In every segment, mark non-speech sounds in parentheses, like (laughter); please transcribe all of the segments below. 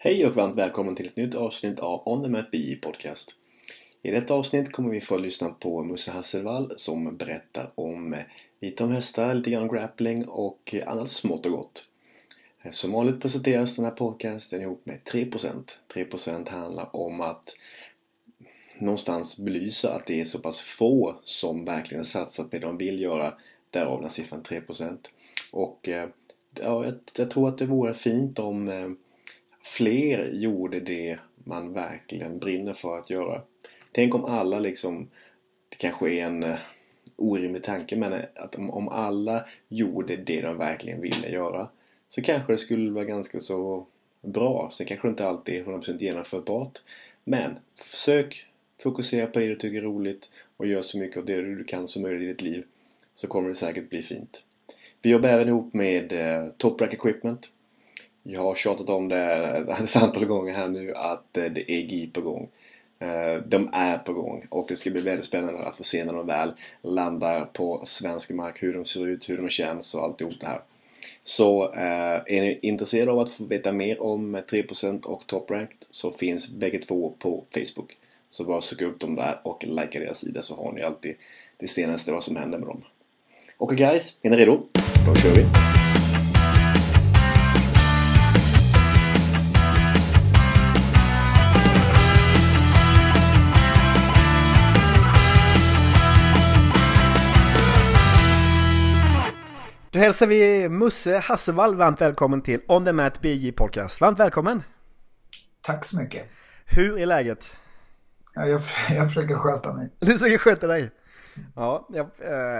Hej och varmt välkommen till ett nytt avsnitt av On the Mat BI Podcast. I detta avsnitt kommer vi få lyssna på Musse Hasselvall som berättar om lite om hästar, lite grann om grappling och annat smått och gott. Som vanligt presenteras den här podcasten ihop med 3%. 3% handlar om att någonstans belysa att det är så pass få som verkligen satsar på det de vill göra. Därav den siffran 3%. Och eh, ja, jag, jag tror att det vore fint om eh, fler gjorde det man verkligen brinner för att göra. Tänk om alla liksom, det kanske är en eh, orimlig tanke men eh, att om alla gjorde det de verkligen ville göra så kanske det skulle vara ganska så bra. Sen kanske det inte alltid är 100% genomförbart. Men försök fokusera på det du tycker är roligt och gör så mycket av det du kan som möjligt i ditt liv så kommer det säkert bli fint. Vi jobbar även ihop med eh, Top Rack Equipment. Jag har tjatat om det ett antal gånger här nu att eh, det är GI på gång. Eh, de är på gång och det ska bli väldigt spännande att få se när de väl landar på svensk mark hur de ser ut, hur de känns och alltihop det här. Så eh, är ni intresserade av att få veta mer om 3% och Top Ranked så finns bägge två på Facebook. Så bara sök upp dem där och likea deras sida så har ni alltid det senaste vad som händer med dem. Okej okay guys, är ni redo? Då kör vi! Då hälsar vi Musse Hassevall varmt välkommen till On The Mat BJ Podcast. Varmt välkommen! Tack så mycket! Hur är läget? Ja, jag, (laughs) jag försöker sköta mig. Du försöker sköta dig? Ja, jag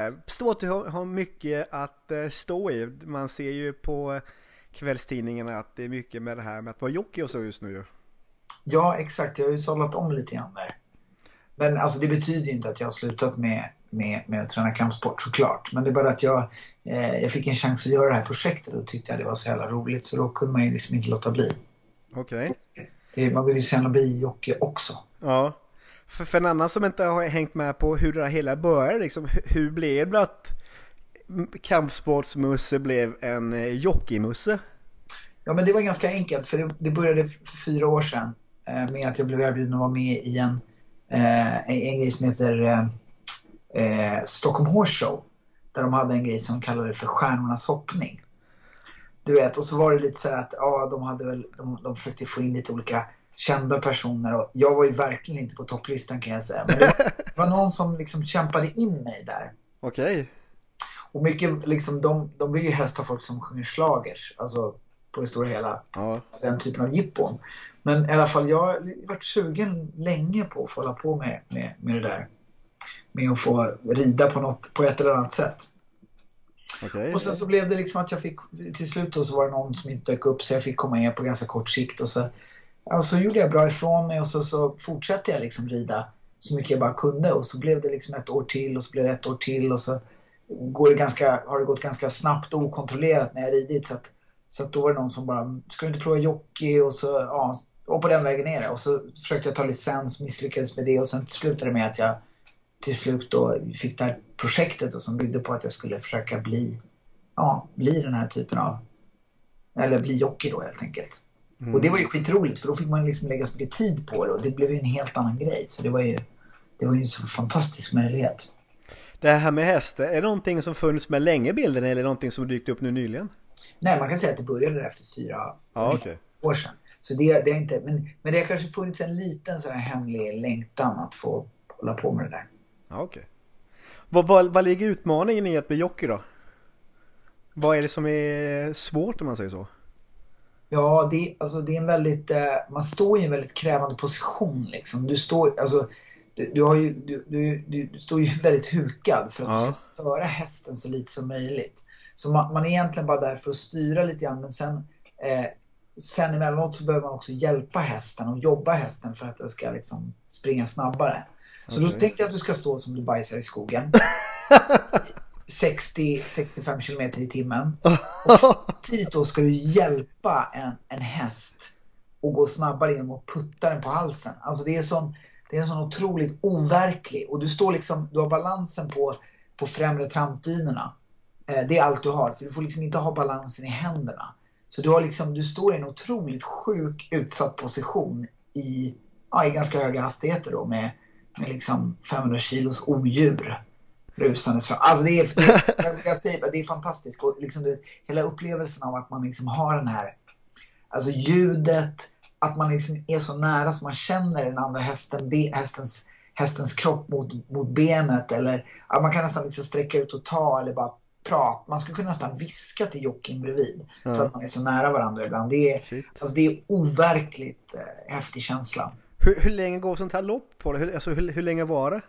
äh, förstår att du har, har mycket att äh, stå i. Man ser ju på kvällstidningarna att det är mycket med det här med att vara jockey och så just nu. Ja, exakt. Jag har ju sållat om lite grann där. Men alltså det betyder inte att jag har slutat med, med, med att träna kampsport såklart. Men det är bara att jag, eh, jag fick en chans att göra det här projektet och tyckte jag det var så jävla roligt. Så då kunde man ju liksom inte låta bli. Okej. Okay. Man vill ju gärna bli jockey också. Ja. För, för en annan som inte har hängt med på hur det här hela började, liksom, hur blev det att kampsportsmusse blev en eh, jockeymusse? Ja men det var ganska enkelt för det, det började för fyra år sedan eh, med att jag blev erbjuden att vara med i en, eh, en grej som heter eh, Stockholm Horse Show. Där de hade en grej som de kallade för Stjärnornas hoppning. Du vet, och så var det lite så att ja, de, hade väl, de, de försökte få in lite olika kända personer och jag var ju verkligen inte på topplistan kan jag säga. Men det var, (laughs) det var någon som liksom kämpade in mig där. Okej. Okay. Och mycket liksom, de, de vill ju helst ha folk som sjunger slagers. Alltså på det stora hela. Ja. Den typen av jippon. Men i alla fall, jag har varit sugen länge på att få hålla på med, med, med det där. Med att få rida på, något, på ett eller annat sätt. Okay. Och sen så blev det liksom att jag fick, till slut då så var det någon som inte dök upp så jag fick komma in på ganska kort sikt och så ja, så gjorde jag bra ifrån mig och så, så fortsatte jag liksom rida så mycket jag bara kunde och så blev det liksom ett år till och så blev det ett år till och så går det ganska, har det gått ganska snabbt och okontrollerat när jag ridit så att, så att då var det någon som bara, ska du inte prova jockey och så, ja, och på den vägen ner. Och så försökte jag ta licens, misslyckades med det och sen slutade det med att jag till slut då fick det här projektet och som byggde på att jag skulle försöka bli, ja, bli den här typen av, eller bli jockey då helt enkelt. Mm. Och det var ju skitroligt för då fick man liksom lägga så mycket tid på det och det blev ju en helt annan grej. Så det var ju, det var ju en så fantastisk möjlighet. Det här med hästar, är det någonting som funnits med länge bilden eller någonting som dykt upp nu nyligen? Nej, man kan säga att det började där för fyra ja, okay. år sedan. Så det, det är inte, men, men det har kanske funnits en liten sån här hemlig längtan att få hålla på med det där. Ja, okej. Vad, vad, vad ligger utmaningen i att bli jockey då? Vad är det som är svårt om man säger så? Ja, det, alltså, det är en väldigt... Eh, man står i en väldigt krävande position. Liksom. Du, står, alltså, du, du, har ju, du, du, du, står ju (laughs) väldigt hukad för att ja. du ska störa hästen så lite som möjligt. Så man, man är egentligen bara där för att styra lite grann. Men sen, eh, sen emellanåt så behöver man också hjälpa hästen och jobba hästen för att den ska liksom springa snabbare. Så okay. då tänkte jag att du ska stå som du bajsar i skogen. (laughs) 60-65 km i timmen. (laughs) Och samtidigt då ska du hjälpa en, en häst att gå snabbare genom att putta den på halsen. Alltså det är, sån, det är sån otroligt overklig. Och du står liksom, du har balansen på, på främre trampdynorna. Eh, det är allt du har. För du får liksom inte ha balansen i händerna. Så du, har liksom, du står i en otroligt sjuk utsatt position i, ja, i ganska höga hastigheter då med, med liksom 500 kilos odjur rusandes fram. Alltså det är, det, (laughs) jag, säger, det är fantastiskt. Och liksom det, hela upplevelsen av att man liksom har den här, alltså ljudet, att man liksom är så nära så man känner den andra hästen, be, hästens, hästens kropp mot, mot benet. Eller att man kan nästan liksom sträcka ut och ta eller bara prata. Man skulle kunna nästan viska till jockeyn bredvid. Ja. För att man är så nära varandra ibland. Det är, Shit. alltså det är overkligt eh, häftig känsla. Hur, hur länge går sånt här lopp på det? Hur, alltså, hur, hur länge var det?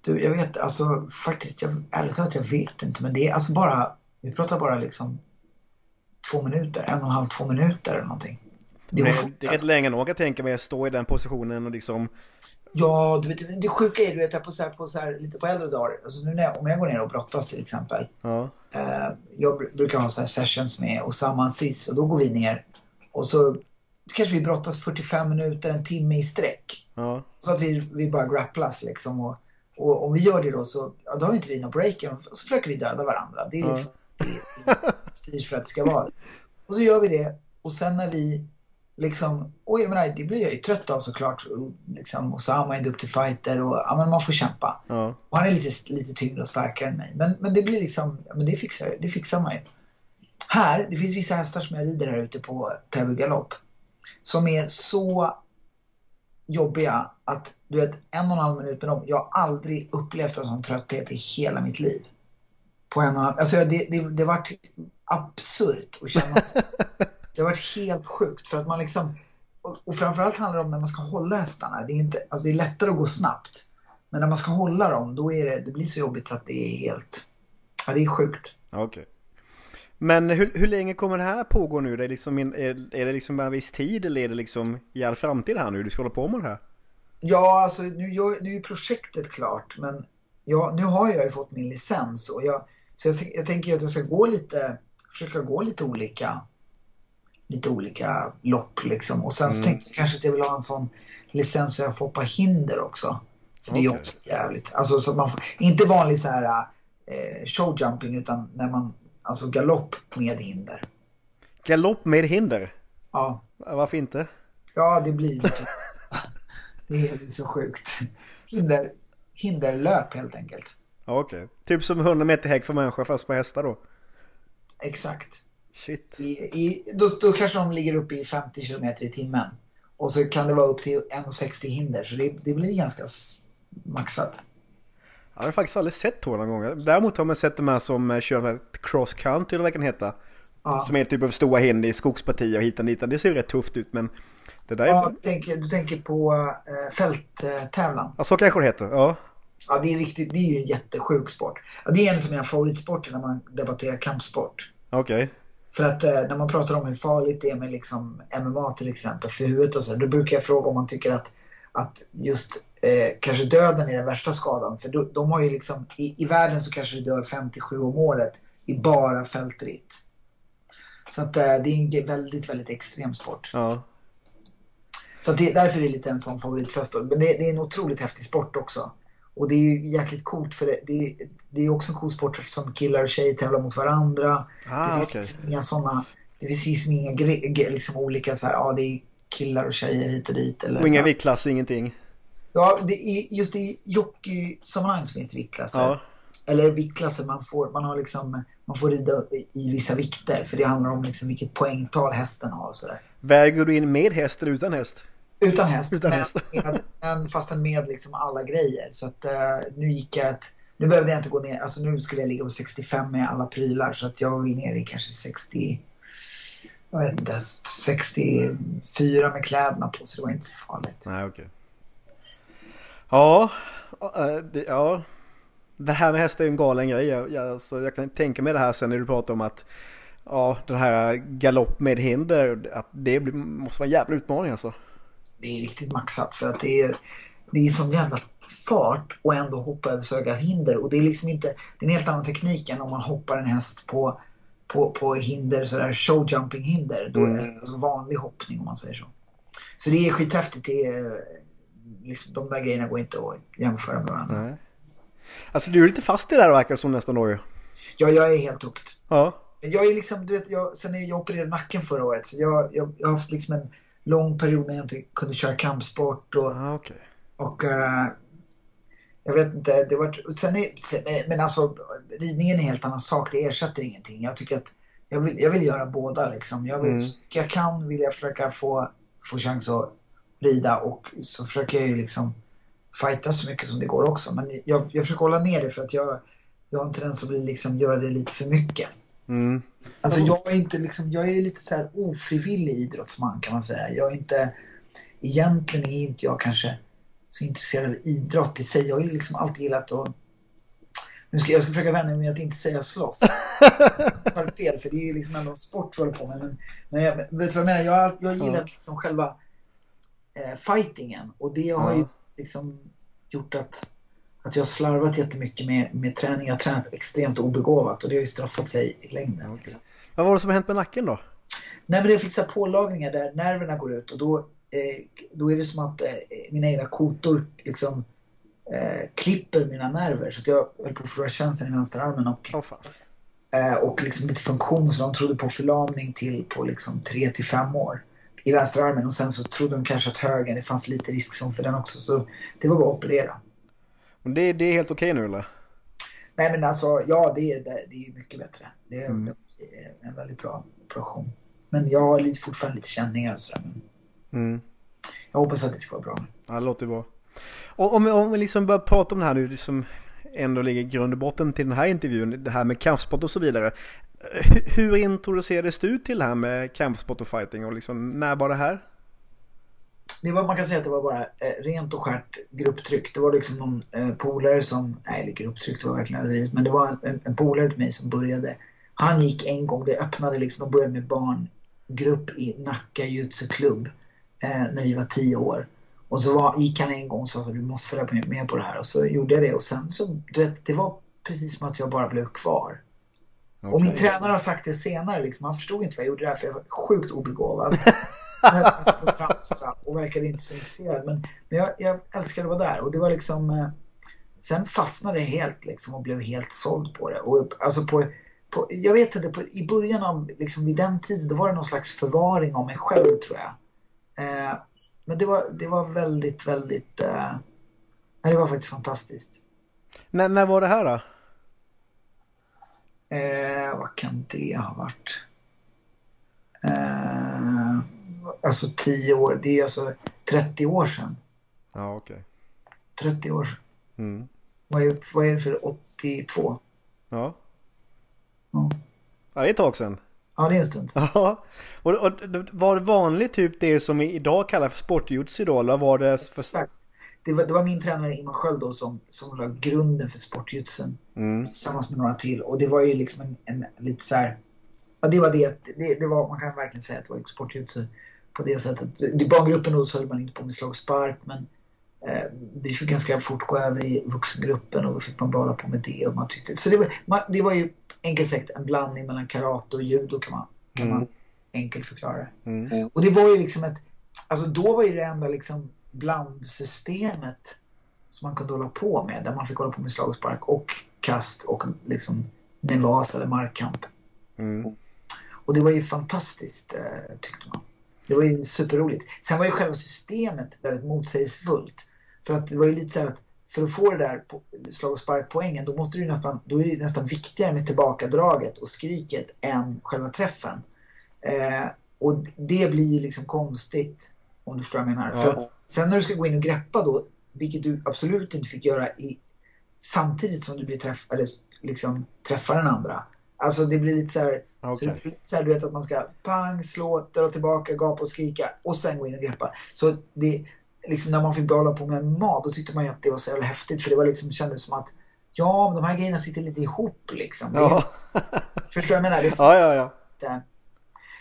Du, jag vet alltså faktiskt, jag, ärligt talat, jag vet inte. Men det är alltså bara, vi pratar bara liksom två minuter, en och en halv, två minuter eller någonting. Det Det är, det är rätt länge nog att tänka mig att stå i den positionen och liksom... Ja, du vet, det sjuka är du vet, på, så här, på så här, lite på äldre dagar, alltså nu när jag, om jag går ner och brottas till exempel. Ja. Eh, jag br- brukar ha så här sessions med Osama Aziz och då går vi ner och så kanske vi brottas 45 minuter, en timme i sträck. Ja. Så att vi, vi bara grapplas liksom. Och, och om vi gör det då så ja, då har inte vi någon break och så försöker vi döda varandra. Det är Ja. liksom det är för att det ska vara det. Och så gör vi det och sen när vi liksom, och jag menar det blir jag ju trött av såklart. Och Liksom, Osama är en duktig fighter och ja, men man får kämpa. Ja. Och han är lite, lite tyngre och starkare än mig. Men, men det blir liksom, ja, men det fixar, det fixar man ju. Här, det finns vissa hästar som jag rider här ute på Täby galopp. Som är så jobbiga att du vet en och en halv minut med dem. Jag har aldrig upplevt en sån trötthet i hela mitt liv. På en och en halv, alltså det, det, det vart absurt att känna. (laughs) det har varit helt sjukt för att man liksom och, och framförallt handlar det om när man ska hålla hästarna. Det är, inte, alltså det är lättare att gå snabbt. Men när man ska hålla dem, då är det, det blir så jobbigt så att det är helt... Ja, det är sjukt. Okej. Men hur, hur länge kommer det här pågå nu? Det är, liksom in, är, är det liksom en viss tid eller är det liksom i all framtid här nu du ska hålla på med det här? Ja, alltså nu, gör, nu är projektet klart, men ja, nu har jag ju fått min licens. Och jag, så jag, jag tänker att jag ska gå lite, försöka gå lite olika, lite olika lopp liksom. Och sen så Mm. tänkte jag kanske att jag vill ha en sån licens så jag får hoppa hinder också. För det är också jävligt. Alltså så man får, inte vanlig så här eh, showjumping utan när man, alltså galopp med hinder. Galopp med hinder? Ja, Varför inte? ja det blir lite, (laughs) det är så sjukt. Hinder, hinderlöp helt enkelt. Ja, Okej. Typ som 100 meter häck för människor fast på hästar då? Exakt. Shit. I, i, då, då kanske de ligger uppe i 50 km i timmen. Och så kan det vara upp till 1,60 hinder. Så det, det blir ganska maxat. Jag har faktiskt aldrig sett tåg någon gång. Däremot har man sett de här som eh, kör cross country eller vad det kan heta. Ja. Som är typ av stora hinder i skogspartier och hit och dit. Det ser ju rätt tufft ut men det där är... Ja, Ja, du, tänker, du tänker på äh, fälttävlan. så kanske det heter. Ja. Ja, det är, riktigt, det är ju en jättesjuk sport. Ja, det är en av mina favoritsporter när man debatterar kampsport. Okej. För att eh, när man pratar om hur farligt det är med liksom MMA till exempel för huvudet och så, då brukar jag fråga om man tycker att, att just eh, kanske döden är den värsta skadan. För de, de har ju liksom, i, i världen så kanske det dör 57 om året i bara fältritt. Så att eh, det är en väldigt, väldigt extrem sport. Ja. Så det, därför är det lite en sån favoritfest. Men det, det är en otroligt häftig sport också. Och det är ju jäkligt coolt för det, det, det är också en cool sport som killar och tjejer tävlar mot varandra. Ah, det finns liksom inga sådana, det finns liksom inga liksom olika så här, ja det är killar och tjejer hit och dit. Eller, Och inga viktklasser, ingenting. Ja, det är, just i jockeysammanhang så finns det viktklasser. Ja. Eller viktklasser, man får, man har liksom, man får rida i, vissa vikter. För det handlar om liksom vilket poängtal hästen har och sådär. Väger du in med häst eller utan häst? Utan häst, Utan men, häst. Med, men fastän med liksom alla grejer. Så att eh, nu gick jag ett, nu behövde jag inte gå ner, alltså nu skulle jag ligga på 65 med alla prylar. Så att jag vill ner i kanske 60, jag vet inte, 64 med kläderna på. Så det var inte så farligt. Nej, okej. Ja, eh, det, ja. Det här med hästar är en galen grej. Jag, jag, alltså, jag kan tänka mig det här sen när du pratar om att Ja, den här galopp med hinder, att det blir, måste vara en jävla utmaning alltså. Det är riktigt maxat för att det är, det är sån jävla fart och ändå hoppa över så höga hinder. Och det är liksom inte, det är en helt annan teknik än om man hoppar en häst på, på, på hinder, sådär showjumping hinder. Då, Mm. är alltså vanlig hoppning om man säger så. Så det är skithäftigt. Det är, liksom, de där grejerna går inte att jämföra med varandra. Nej. Alltså du är lite fast i det där verkar som nästan ju. Ja, jag är helt hooked. Ja. jag är liksom, du vet, jag, sen är jag opererade nacken förra året så jag, jag, jag har haft liksom en lång period när jag inte kunde köra kampsport och, Ah, okej. och eh, jag vet inte, det var, sen är, men alltså ridning är en helt annan sak, det ersätter ingenting. Jag tycker att jag vill, jag vill göra båda liksom. Jag vill, Mm. jag kan vill jag försöka få, få chans att rida och så försöker jag ju liksom fighta så mycket som det går också. Men jag, jag försöker hålla ner det för att jag, jag har en tendens att liksom, göra det lite för mycket. Mm. Alltså jag är inte liksom, jag är lite så här ofrivillig idrottsman kan man säga. Jag är inte, egentligen är inte jag kanske så intresserad av idrott i sig. Jag har ju liksom alltid gillat att, nu ska jag ska försöka vänja mig med att inte säga slåss. (laughs) Jag fel för det är ju liksom ändå en sport vi håller på med. Men, men jag, vet du vad jag menar? Jag, jag gillat liksom själva eh, fightingen och det har ju Ja. liksom gjort att att jag har slarvat jättemycket med, med träning. Jag har tränat extremt obegåvat och det har ju straffat sig i längden. Okej. Liksom. Vad var det som hänt med nacken då? Nej men det finns pålagringar där nerverna går ut och då, eh, då är det som att eh, mina egna kotor liksom eh, klipper mina nerver. Så att jag höll på att förlora känslan i vänsterarmen och, eh, och liksom lite funktion. Så de trodde på förlamning till på liksom 3 till 5 år i vänsterarmen och sen så trodde de kanske att höger, det fanns lite riskzon för den också. Så det var bara att operera. Men det, det är helt okej nu eller? Nej men alltså, ja det är, det, är mycket bättre. Det är, Mm. en väldigt bra operation. Men jag har lite, fortfarande lite känningar och sådär. Mm. jag hoppas att det ska vara bra. Ja, det låter bra. Och om, om vi liksom börjar prata om det här nu, det som ändå ligger grund och botten till den här intervjun, det här med kampsport och så vidare. Hur, introducerades du till det här med kampsport och fighting och liksom, när var det här? Det var, man kan säga att det var bara eh, rent och skärt grupptryck. Det var liksom någon eh, polare som, nej eller grupptryck det var verkligen överdrivet, men det var en, en, en polare till mig som började. Han gick en gång, det öppnade liksom, och började med barngrupp i Nacka jutsu-klubb eh, när vi var tio år. Och så var, gick han en gång och sa att du måste följa med på det här och så gjorde jag det och sen så, du vet, det var precis som att jag bara blev kvar. Och min tränare har sagt det senare, liksom, han förstod inte vad jag gjorde där för jag var sjukt obegåvad. (laughs) Jag höll att tramsa och verkade inte så intresserad. Men, men jag, jag älskade att vara där och det var liksom... Eh, sen fastnade jag helt liksom och blev helt såld på det. Och, alltså på, på, jag vet inte, på, i början av, liksom vid den tiden, då var det någon slags förvaring av mig själv tror jag. Eh, men det var, det var väldigt, väldigt... Eh, det var faktiskt fantastiskt. När, när var det här då? Eh, vad kan det ha varit? Eh, alltså 10 år, det är alltså 30 år sedan. Ja, okej. 30 år sedan. Mm. Vad är, vad är det för 82? Ja. Ja. ja, det är ett tag sedan. Ja, det är en stund. Ja. Och, och var det vanligt typ det som vi idag kallar för sportjutsu då? Eller var det för... Exakt. Det var, det var min tränare Ingmar Sköld då som, som la grunden för sportjutsun Mm. tillsammans med några till. Och det var ju liksom en, en lite så här... Ja, det var det. det, det var, man kan verkligen säga att det var sportjutsu på det sättet. I barngruppen då så höll man inte på med slag spark men eh, vi fick ganska fort gå över i vuxengruppen och då fick man bara på med det. Och man tyckte, så det var, man, det var ju enkelt sagt en blandning mellan karate och judo kan man, kan man Mm. enkelt förklara det. Mm. Och det var ju liksom ett, alltså då var ju det enda liksom blandsystemet som man kunde hålla på med. Där man fick hålla på med slag och spark och kast och liksom nevas eller markkamp. Mm. Och det var ju fantastiskt eh, tyckte man. Det var ju superroligt. Sen var ju själva systemet väldigt motsägelsefullt. För att det var ju lite så här att för att få det där slag och sparkpoängen då måste du nästan, då är det nästan viktigare med tillbakadraget och skriket än själva träffen. Eh, och det blir ju liksom konstigt om du förstår vad jag menar. Ja. För att sen när du ska gå in och greppa då, vilket du absolut inte fick göra i, samtidigt som du blir träff, eller liksom träffar den andra. Alltså det blir lite så här, så det blir lite så här, du vet att man ska pang, slå, dra tillbaka, gapa och skrika och sen gå in och greppa. Så det, liksom när man fick hålla på med mat då tyckte man ju att det var så jävla häftigt för det var liksom, kändes som att ja, men de här grejerna sitter lite ihop liksom. Det, Ja. (laughs) Förstår du vad jag menar? Det ja, ja, ja. inte.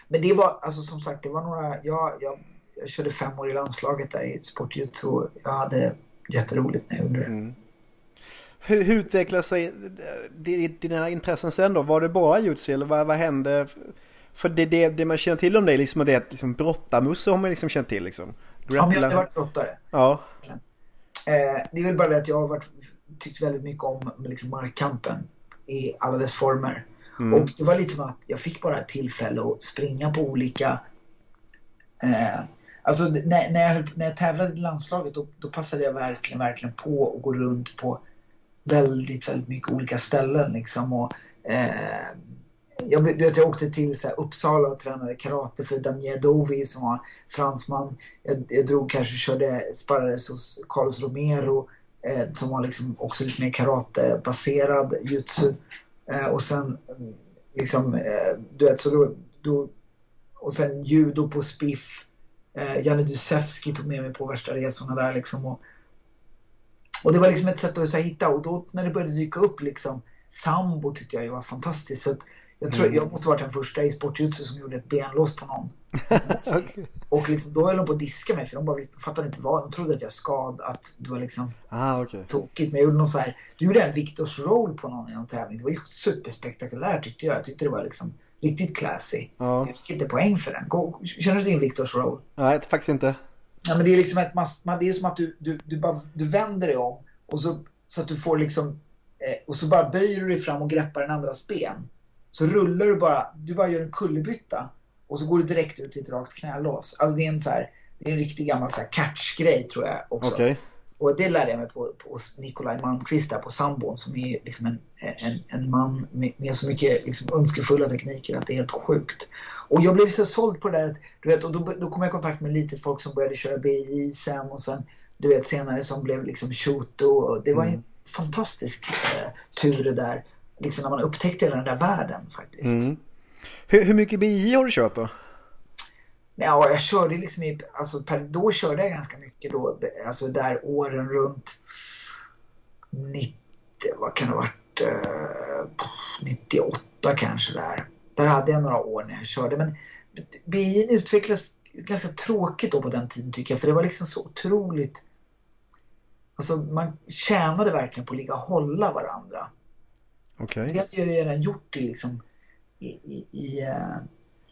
Men det var, alltså som sagt, det var några, jag, jag, jag körde fem år i landslaget där i sportjutsu och jag hade jätteroligt när jag gjorde det. Mm. Hur, hur utvecklar sig eh, dina intressen sen då? Var det bara jutsu eller vad, vad hände? För det, det, det man känner till om dig liksom, det är att liksom, brottarmusse har man liksom känt till liksom. Ja, men jag Grapplar- hade varit brottare. Ja. Eh, det är väl bara det att jag har varit, tyckt väldigt mycket om liksom, markkampen i alla dess former. Mm. Och det var lite som att jag fick bara ett tillfälle att springa på olika... Eh, alltså när, när, jag, när jag tävlade i landslaget då, då passade jag verkligen, verkligen på att gå runt på väldigt, väldigt mycket olika ställen liksom. Och, eh, jag, du vet, jag åkte till så här, Uppsala och tränade karate för Damien Dovi som var fransman. Jag, jag drog kanske körde sparrades hos Carlos Romero eh, som var liksom också lite mer karatebaserad jutsu. Eh, och sen liksom, eh, du vet, så då, då, och sen judo på Spiff. Eh, Janne Dusevski tog med mig på värsta resorna där liksom. Och, och det var liksom ett sätt att så här, hitta och då när det började dyka upp liksom sambo tyckte jag var fantastiskt. Så att, jag, tror, mm. jag måste varit den första i sportjutsu som gjorde ett benlås på någon. (laughs) okay. Och liksom, då höll de på att diska mig för de bara visste, fattade inte vad. De trodde att jag skad, att det var liksom ah, okay. tokigt. Men jag gjorde någon så här, du gjorde en Victors roll på någon i någon tävling. Det var ju superspektakulärt tyckte jag. Jag tyckte det var liksom riktigt classy. Ja. Jag fick inte poäng för den. Gå, känner du din Victors roll? Nej, faktiskt inte. Ja, men det är liksom ett det är som att du, du, du, bara, du vänder dig om och så, så att du får liksom eh, och så bara böjer du dig fram och greppar den andras ben. Så rullar du bara, du bara gör en kullerbytta och så går du direkt ut i ett rakt knälås. Alltså det är en så här, det är en riktig gammal så här catch-grej tror jag också. Okay. Och det lärde jag mig på, på Nikolaj Malmqvist där på sambon som är liksom en, en, en man med, med så mycket liksom önskefulla tekniker att det är helt sjukt. Och jag blev så såld på det där, du vet, och då, då kom jag i kontakt med lite folk som började köra BI sen och sen du vet senare som blev liksom Shoto. Och det var mm. en fantastisk eh, tur det där liksom när man upptäckte hela den där världen faktiskt. Mm. Hur, hur mycket BI har du kört då? Ja, jag körde liksom i, alltså per, då körde jag ganska mycket då, alltså där åren runt 90, vad kan det ha varit, eh, 98 kanske där. Där hade jag några år när jag körde, men BI utvecklades ganska tråkigt då på den tiden tycker jag, för det var liksom så otroligt, alltså man tjänade verkligen på att ligga och hålla varandra. Okay. Det hade jag ju redan gjort i, liksom, i, i, i, uh,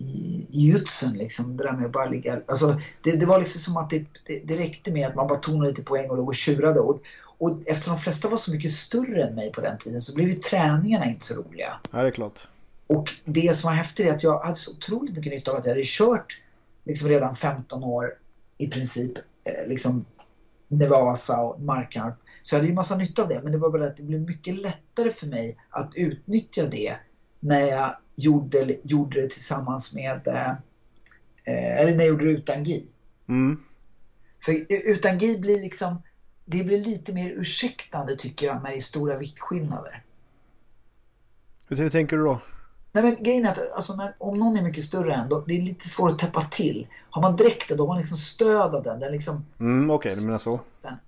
i, i jutsen. Liksom, det där med att bara ligga... Alltså, det, det var liksom som att det, det, det räckte med att man bara tog lite poäng och låg och tjurade. Och, och eftersom de flesta var så mycket större än mig på den tiden så blev ju träningarna inte så roliga. Ja, det är klart. Och det som var häftigt är att jag hade så otroligt mycket nytta av att jag hade kört liksom redan 15 år i princip eh, liksom Nevasa och Markarp så jag hade ju massa nytta av det. Men det var bara att det blev mycket lättare för mig att utnyttja det när jag gjorde, gjorde det tillsammans med eh, eller när jag gjorde det utan GI. Mm. För utan GI blir liksom det blir lite mer ursäktande tycker jag när det är stora viktskillnader. Hur, hur tänker du då? Nej men grejen är att alltså, när, om någon är mycket större än då, det är lite svårt att täppa till. Har man dräkten då har man liksom stöd av den. den liksom, mm, Okej, okay, du menar så.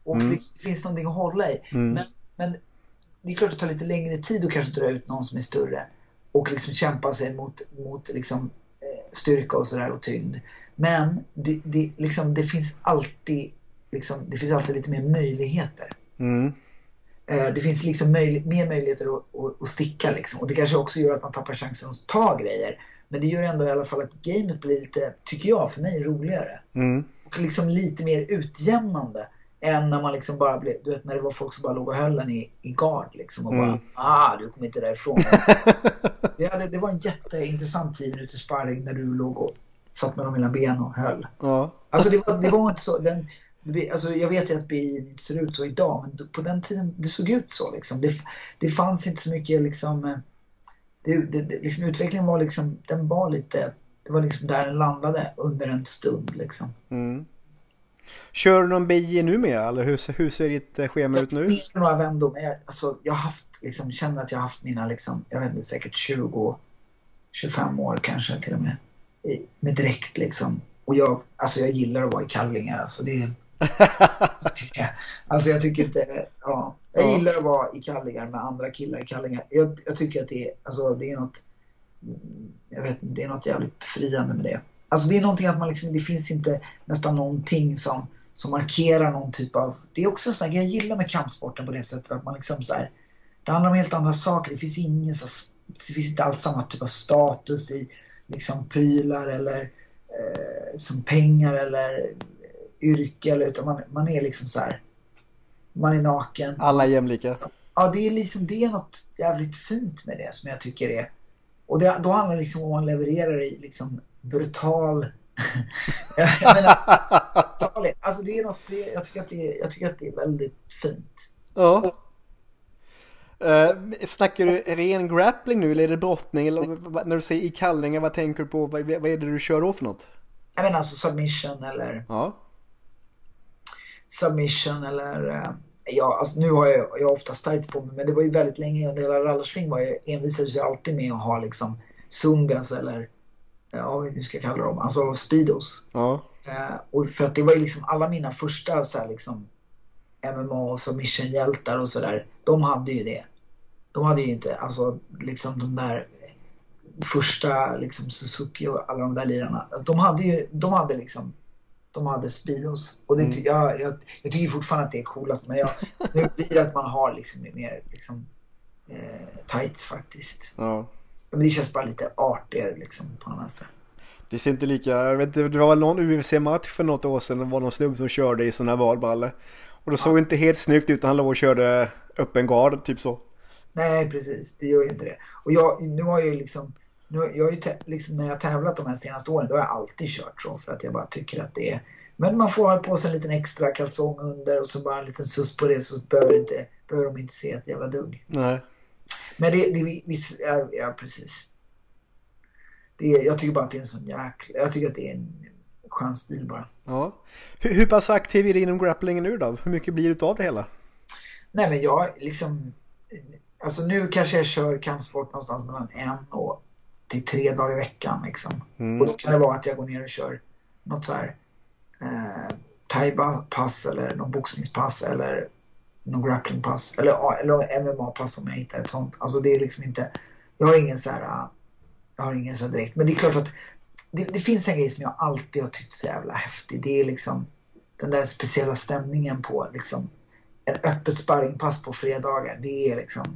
Och mm. det finns någonting att hålla i. Mm. Men, men det är klart att det tar lite längre tid att kanske dra ut någon som är större. Och liksom kämpa sig mot, mot liksom, eh, styrka och sådär och tyngd. Men det, det, liksom, det finns alltid liksom, det finns alltid lite mer möjligheter. Mm. Eh, det finns liksom möj mer möjligheter att, att, att sticka liksom. Och det kanske också gör att man tappar chansen att ta grejer. Men det gör ändå i alla fall att gamet blir lite, tycker jag, för mig roligare. Mm. Och liksom lite mer utjämnande. Än när man liksom bara blev, du vet när det var folk som bara låg och höll en i, i gard liksom. Och mm. bara, ah du kommer inte därifrån. (laughs) det, hade, det var en jätteintressant 10 minuter sparring när du låg och satt mellan ben och höll. Ja. Alltså det var, det var inte så, den, Alltså jag vet ju att BI inte ser ut så idag men på den tiden det såg ut så liksom. Det, det fanns inte så mycket liksom, eh, det, det, liksom utvecklingen var liksom, den var lite, det var liksom där den landade under en stund liksom. Mm. Kör du någon BI nu med eller hur, hur ser ditt eh, schema ut nu? Jag minns några vändor men jag, alltså, jag har haft, liksom, känner att jag har haft mina liksom, jag vet inte säkert 20, 25 år kanske till och med. med direkt liksom. Och jag, alltså jag gillar att vara i kallingar. Alltså det, (laughs) alltså jag tycker inte, ja. Jag gillar att vara i kallingar med andra killar i kallingar. Jag, jag tycker att det är, alltså det är något, jag vet det är något jävligt befriande med det. Alltså det är någonting att man liksom, det finns inte nästan någonting som, som markerar någon typ av, det är också så här, jag gillar med kampsporten på det sättet att man liksom så här, det handlar om helt andra saker. Det finns ingen så det finns inte alls samma typ av status i liksom prylar eller eh, som pengar eller yrke eller utan man, man är liksom så här. Man är naken. Alla är jämlika. Ja, det är liksom det är något jävligt fint med det som jag tycker är Och det, då handlar det liksom om man levererar i liksom brutal... (laughs) jag menar, (laughs) alltså det är något, det, jag, tycker att det, jag tycker att det är väldigt fint. Ja. Uh, snackar du ren grappling nu eller är det brottning? Eller när du säger i kallningar, vad tänker du på? Vad, vad är det du kör då för något? Jag menar alltså submission eller... Ja. Submission eller... Uh, ja, alltså nu har jag, jag har oftast tights på mig men det var ju väldigt länge under hela rallarsving var jag envisades jag alltid med att ha liksom sungas eller ja, vad nu ska kalla dem, alltså speedos. Ja. Uh, och för att det var ju liksom alla mina första så här, liksom MMA och submission-hjältar och sådär, de hade ju det. De hade ju inte, alltså liksom de där första liksom Suzuki och alla de där lirarna. De hade ju, de hade liksom, de hade Speedos. Och det, mm. jag, jag, jag tycker fortfarande att det är coolast men jag, nu blir det att man har liksom mer liksom eh, tights faktiskt. Ja. Men det känns bara lite artigare liksom på något vänster. Det ser inte lika, jag vet inte, det var väl någon UFC-match för något år sedan. Det var någon snubbe som körde i sådana valbrallor. Och det såg ja. inte helt snyggt ut. Han låg och körde öppen gard, typ så. Nej, precis. Det gör ju inte det. Och jag, nu har jag ju liksom... Nu, jag har ju liksom, när jag tävlat de här senaste åren, då har jag alltid kört så. För att jag bara tycker att det är... Men man får ha på sig en liten extra kalsong under och så bara en liten suss på det så behöver, inte, behöver de inte se ett jävla dugg. Nej. Men det, det visst, ja, ja precis. Det, jag tycker bara att det är en sån jäkla... Jag tycker att det är en skön stil bara. Ja. Hur, hur pass aktiv är du inom grapplingen nu då? Hur mycket blir det av det hela? Nej men jag liksom... Alltså nu kanske jag kör kampsport någonstans mellan en och till tre dagar i veckan liksom. Mm. Och då kan det vara att jag går ner och kör något så här eh, thai-pass eller någon boxningspass eller någon grapplingpass eller, eller MMA-pass om jag hittar ett sånt. Alltså det är liksom inte... Jag har ingen så här... Jag har ingen så här direkt. Men det är klart att det, det, finns en grej som jag alltid har tyckt så jävla häftig. Det är liksom den där speciella stämningen på liksom en öppet sparringpass på fredagar. Det är liksom,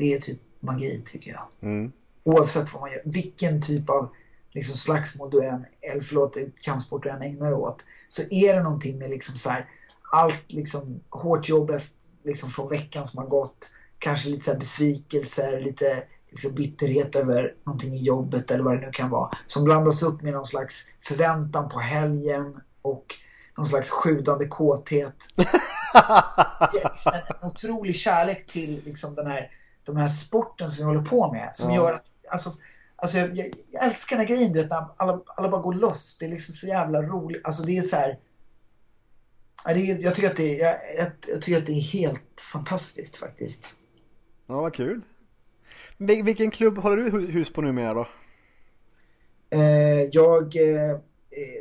det är typ magi tycker jag. Mm. Oavsett vad man gör, vilken typ av liksom slagsmål du än, eller förlåt, kampsport du än ägnar åt. Så är det någonting med liksom så här, allt liksom hårt jobb efter, liksom från veckan som har gått. Kanske lite så besvikelser, lite liksom bitterhet över någonting i jobbet eller vad det nu kan vara. Som blandas upp med någon slags förväntan på helgen och någon slags sjudande kåthet. (laughs) en otrolig kärlek till liksom den här, de här sporten som vi håller på med. Som ja. gör att, alltså, alltså jag, jag, jag älskar den här grejen, du vet, när alla, alla bara går loss. Det är liksom så jävla roligt. Alltså det är så här. Det är, jag, tycker att det är, jag, jag, tycker att det är helt fantastiskt faktiskt. Ja, vad kul. Vilken klubb håller du hus på numera då? Eh, jag, eh,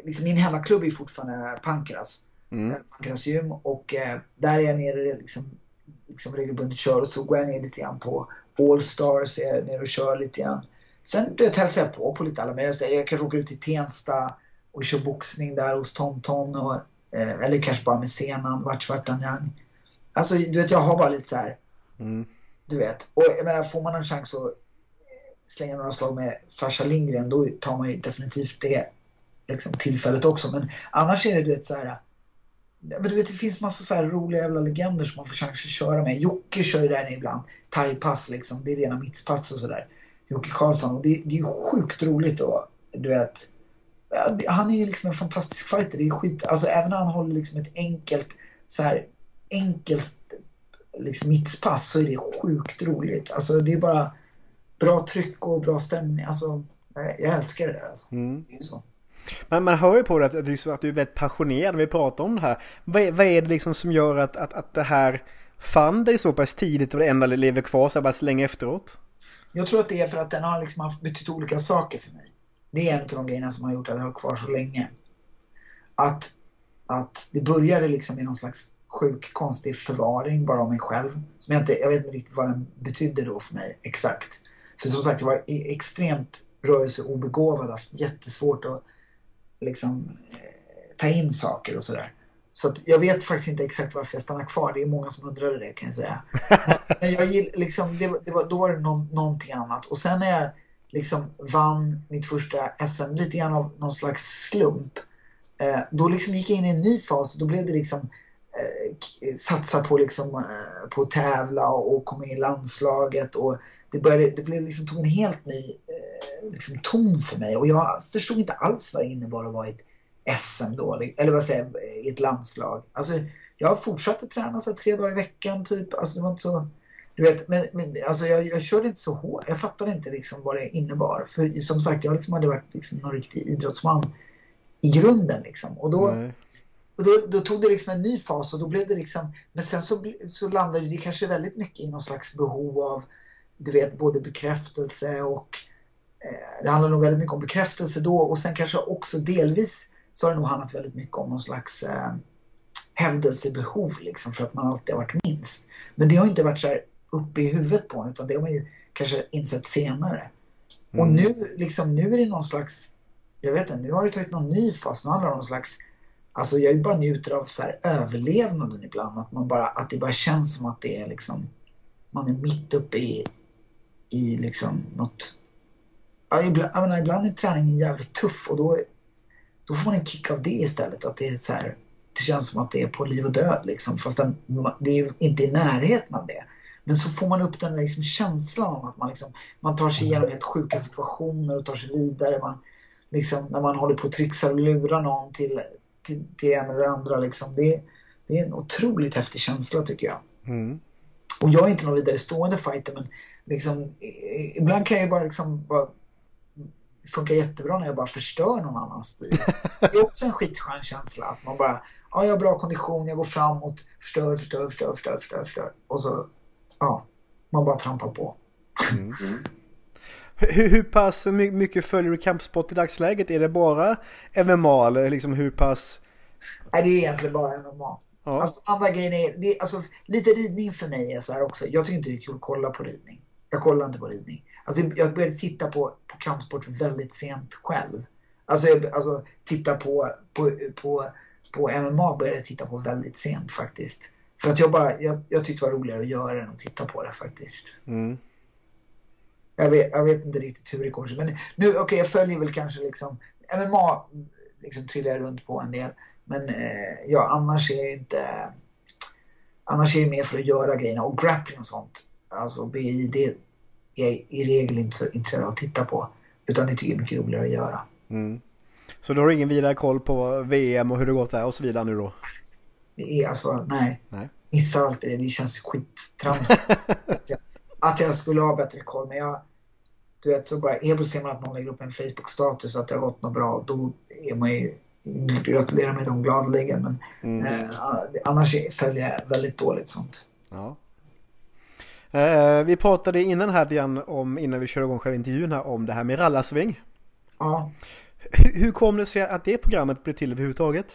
liksom min hemmaklubb är fortfarande Pankras. Mm. Eh, Pankras gym och eh, där är jag nere liksom, liksom regelbundet kör och så går jag ner lite grann på All Stars, är nere och kör lite grann. Sen du vet, hälsar jag på på lite alla möjliga Jag kanske åker ut till Tensta och kör boxning där hos Tonton och, eh, eller kanske bara med Senan, Vartsvartanjang. Alltså du vet jag har bara lite så här. Mm. Du vet. Och jag menar, får man en chans att slänga några slag med Sasha Lindgren då tar man ju definitivt det liksom, tillfället också. Men annars är det du vet så här. Men du vet, det finns massa så roliga jävla legender som man får chans att köra med. Jocke kör ju där ibland. Thai-pass liksom. Det är rena mittpass och sådär. Jocke Karlsson. Det, det är ju sjukt roligt och du vet. Han är ju liksom en fantastisk fighter. Det är skit. Alltså även när han håller liksom ett enkelt så här enkelt liksom mittspass så är det sjukt roligt. Alltså det är bara bra tryck och bra stämning. Alltså jag älskar det där alltså. Mm. Det är så. Men man hör ju på dig att du, att du är väldigt passionerad när vi pratar om det här. Vad är, vad är det liksom som gör att, att, att det här fann dig så pass tidigt och det enda lever kvar så pass länge efteråt? Jag tror att det är för att den har liksom haft betytt olika saker för mig. Det är en av de grejerna som har gjort att jag har kvar så länge. Att, att det började liksom i någon slags sjuk konstig förvaring bara av mig själv. Som jag, inte, jag vet inte riktigt vad den betydde då för mig exakt. För som sagt, jag var e- extremt rörelseobegåvad, haft jättesvårt att liksom eh, ta in saker och sådär. Så jag vet faktiskt inte exakt varför jag stannar kvar. Det är många som undrar det kan jag säga. (laughs) Men jag liksom, det, det var, då var det någon, någonting annat. Och sen när jag liksom vann mitt första SM lite grann av någon slags slump. Eh, då liksom gick jag in i en ny fas. Då blev det liksom eh, satsa på, liksom, eh, på att tävla och, och komma in i landslaget. Och det, började, det blev liksom, tog en helt ny liksom, ton för mig. Och jag förstod inte alls vad det innebar att vara i ett SM då. Eller vad säger jag, i ett landslag. Alltså, jag fortsatte träna så tre dagar i veckan typ. Alltså det var inte så... Du vet, men, men alltså jag, jag körde inte så hårt. Jag fattade inte liksom vad det innebar. För som sagt, jag liksom hade varit liksom någon riktig idrottsman i grunden liksom. Och då, och då, då, tog det liksom en ny fas och då blev det liksom... Men sen så, så landade det kanske väldigt mycket i någon slags behov av, du vet, både bekräftelse och... Eh, det handlar nog väldigt mycket om bekräftelse då och sen kanske också delvis så har det nog handlat väldigt mycket om någon slags eh, hävdelsebehov liksom för att man alltid har varit minst. Men det har inte varit så här uppe i huvudet på en utan det har man ju kanske insett senare. Mm. Och nu, liksom, nu är det någon slags, jag vet inte, nu har det tagit någon ny fas. Nu handlar det om någon slags, alltså jag bara njuter av så här överlevnaden ibland. Att, man bara, att det bara känns som att det är liksom, man är mitt uppe i, i liksom något, ja, ibland, jag menar, ibland är träningen jävligt tuff och då, då får man en kick av det istället. Att det är så här, det känns som att det är på liv och död liksom. Fast den, det är inte i närheten av det. Men så får man upp den liksom känslan av att man, liksom, man tar sig igenom helt sjuka situationer och tar sig vidare. Man, liksom, när man håller på och trixar och lurar någon till, till, till en eller andra. Liksom. Det, det är en otroligt häftig känsla tycker jag. Mm. Och jag är inte någon vidare stående fighter men liksom, ibland kan jag bara, liksom, bara funka jättebra när jag bara förstör någon annans stil. Det är också en skitskön känsla att man bara, ja jag har bra kondition, jag går framåt, förstör, förstör, förstör, förstör, förstör, förstör. Och så ja, man bara trampar på. Mm. Hur, hur pass mycket följer du kampsport i dagsläget? Är det bara MMA eller liksom hur pass? Nej, det är egentligen bara MMA. Ja. Alltså, andra grejen är, det är, alltså, lite ridning för mig är så här också. Jag tycker inte det är kul att kolla på ridning. Jag kollar inte på ridning. Alltså, jag började titta på, på kampsport väldigt sent själv. Alltså, jag, alltså titta på, på, på, på MMA började jag titta på väldigt sent faktiskt. För att jag bara, jag, jag tyckte det var roligare att göra än att titta på det faktiskt. Mm. Jag, vet, jag vet inte riktigt hur det kommer sig. Men nu, okej okay, jag följer väl kanske liksom, MMA liksom trillar jag runt på en del. Men eh, ja, annars är jag inte, annars är jag mer för att göra grejerna. Och grappling och sånt, alltså BI, det jag i regel inte så intresserad av att titta på. Utan det tycker jag är mycket roligare att göra. Mm. Så du har ingen vidare koll på VM och hur det gått där och så vidare nu då? Det är alltså, nej. nej. Missar alltid det. Det känns skittramsigt. (laughs) att, jag, skulle ha bättre koll. Men jag, du vet, så bara helt ser man att någon lägger upp en Facebook-status att det har gått något bra. Då är man ju gratulerar mig dem gladeligen. Men mm. eh, annars följer jag väldigt dåligt sånt. Ja. Eh, vi pratade innan här igen om, innan vi körde igång själva intervjun här, om det här med rallarsving. Ja. Hur, hur kom det sig att det programmet blev till överhuvudtaget?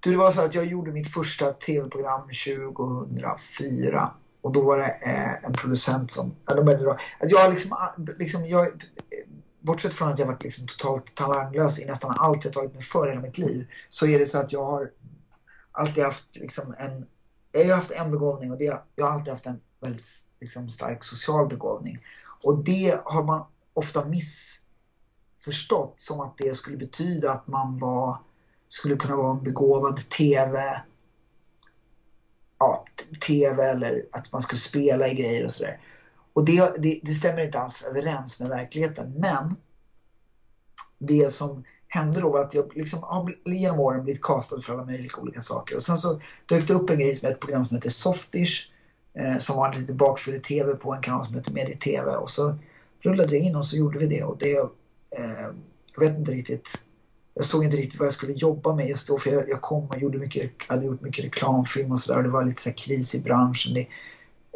Du, det var så att jag gjorde mitt första tv-program 2004. Och då var det eh, en producent som... Eller då, att jag liksom, ah, liksom jag, bortsett från att jag varit liksom totalt talanglös i nästan allt jag tagit mig för hela mitt liv. Så är det så att jag har alltid haft liksom en... Jag har haft en begåvning och det, jag har alltid haft en väldigt liksom, stark social begåvning. Och det har man ofta missförstått som att det skulle betyda att man var skulle kunna vara en begåvad TV ja, TV eller att man skulle spela i grejer och sådär. Och det, det, det, stämmer inte alls överens med verkligheten. Men det som hände då var att jag liksom har genom åren blivit castad för alla möjliga olika saker. Och sen så dök det upp en grej som ett program som heter Softish eh, som var lite bakfylle-TV på en kanal som heter Medie-TV. Och så rullade det in och så gjorde vi det. Och det eh, jag vet inte riktigt jag såg inte riktigt vad jag skulle jobba med just då för jag, jag kom och gjorde mycket, hade gjort mycket reklamfilm och sådär och det var lite kris i branschen. Det,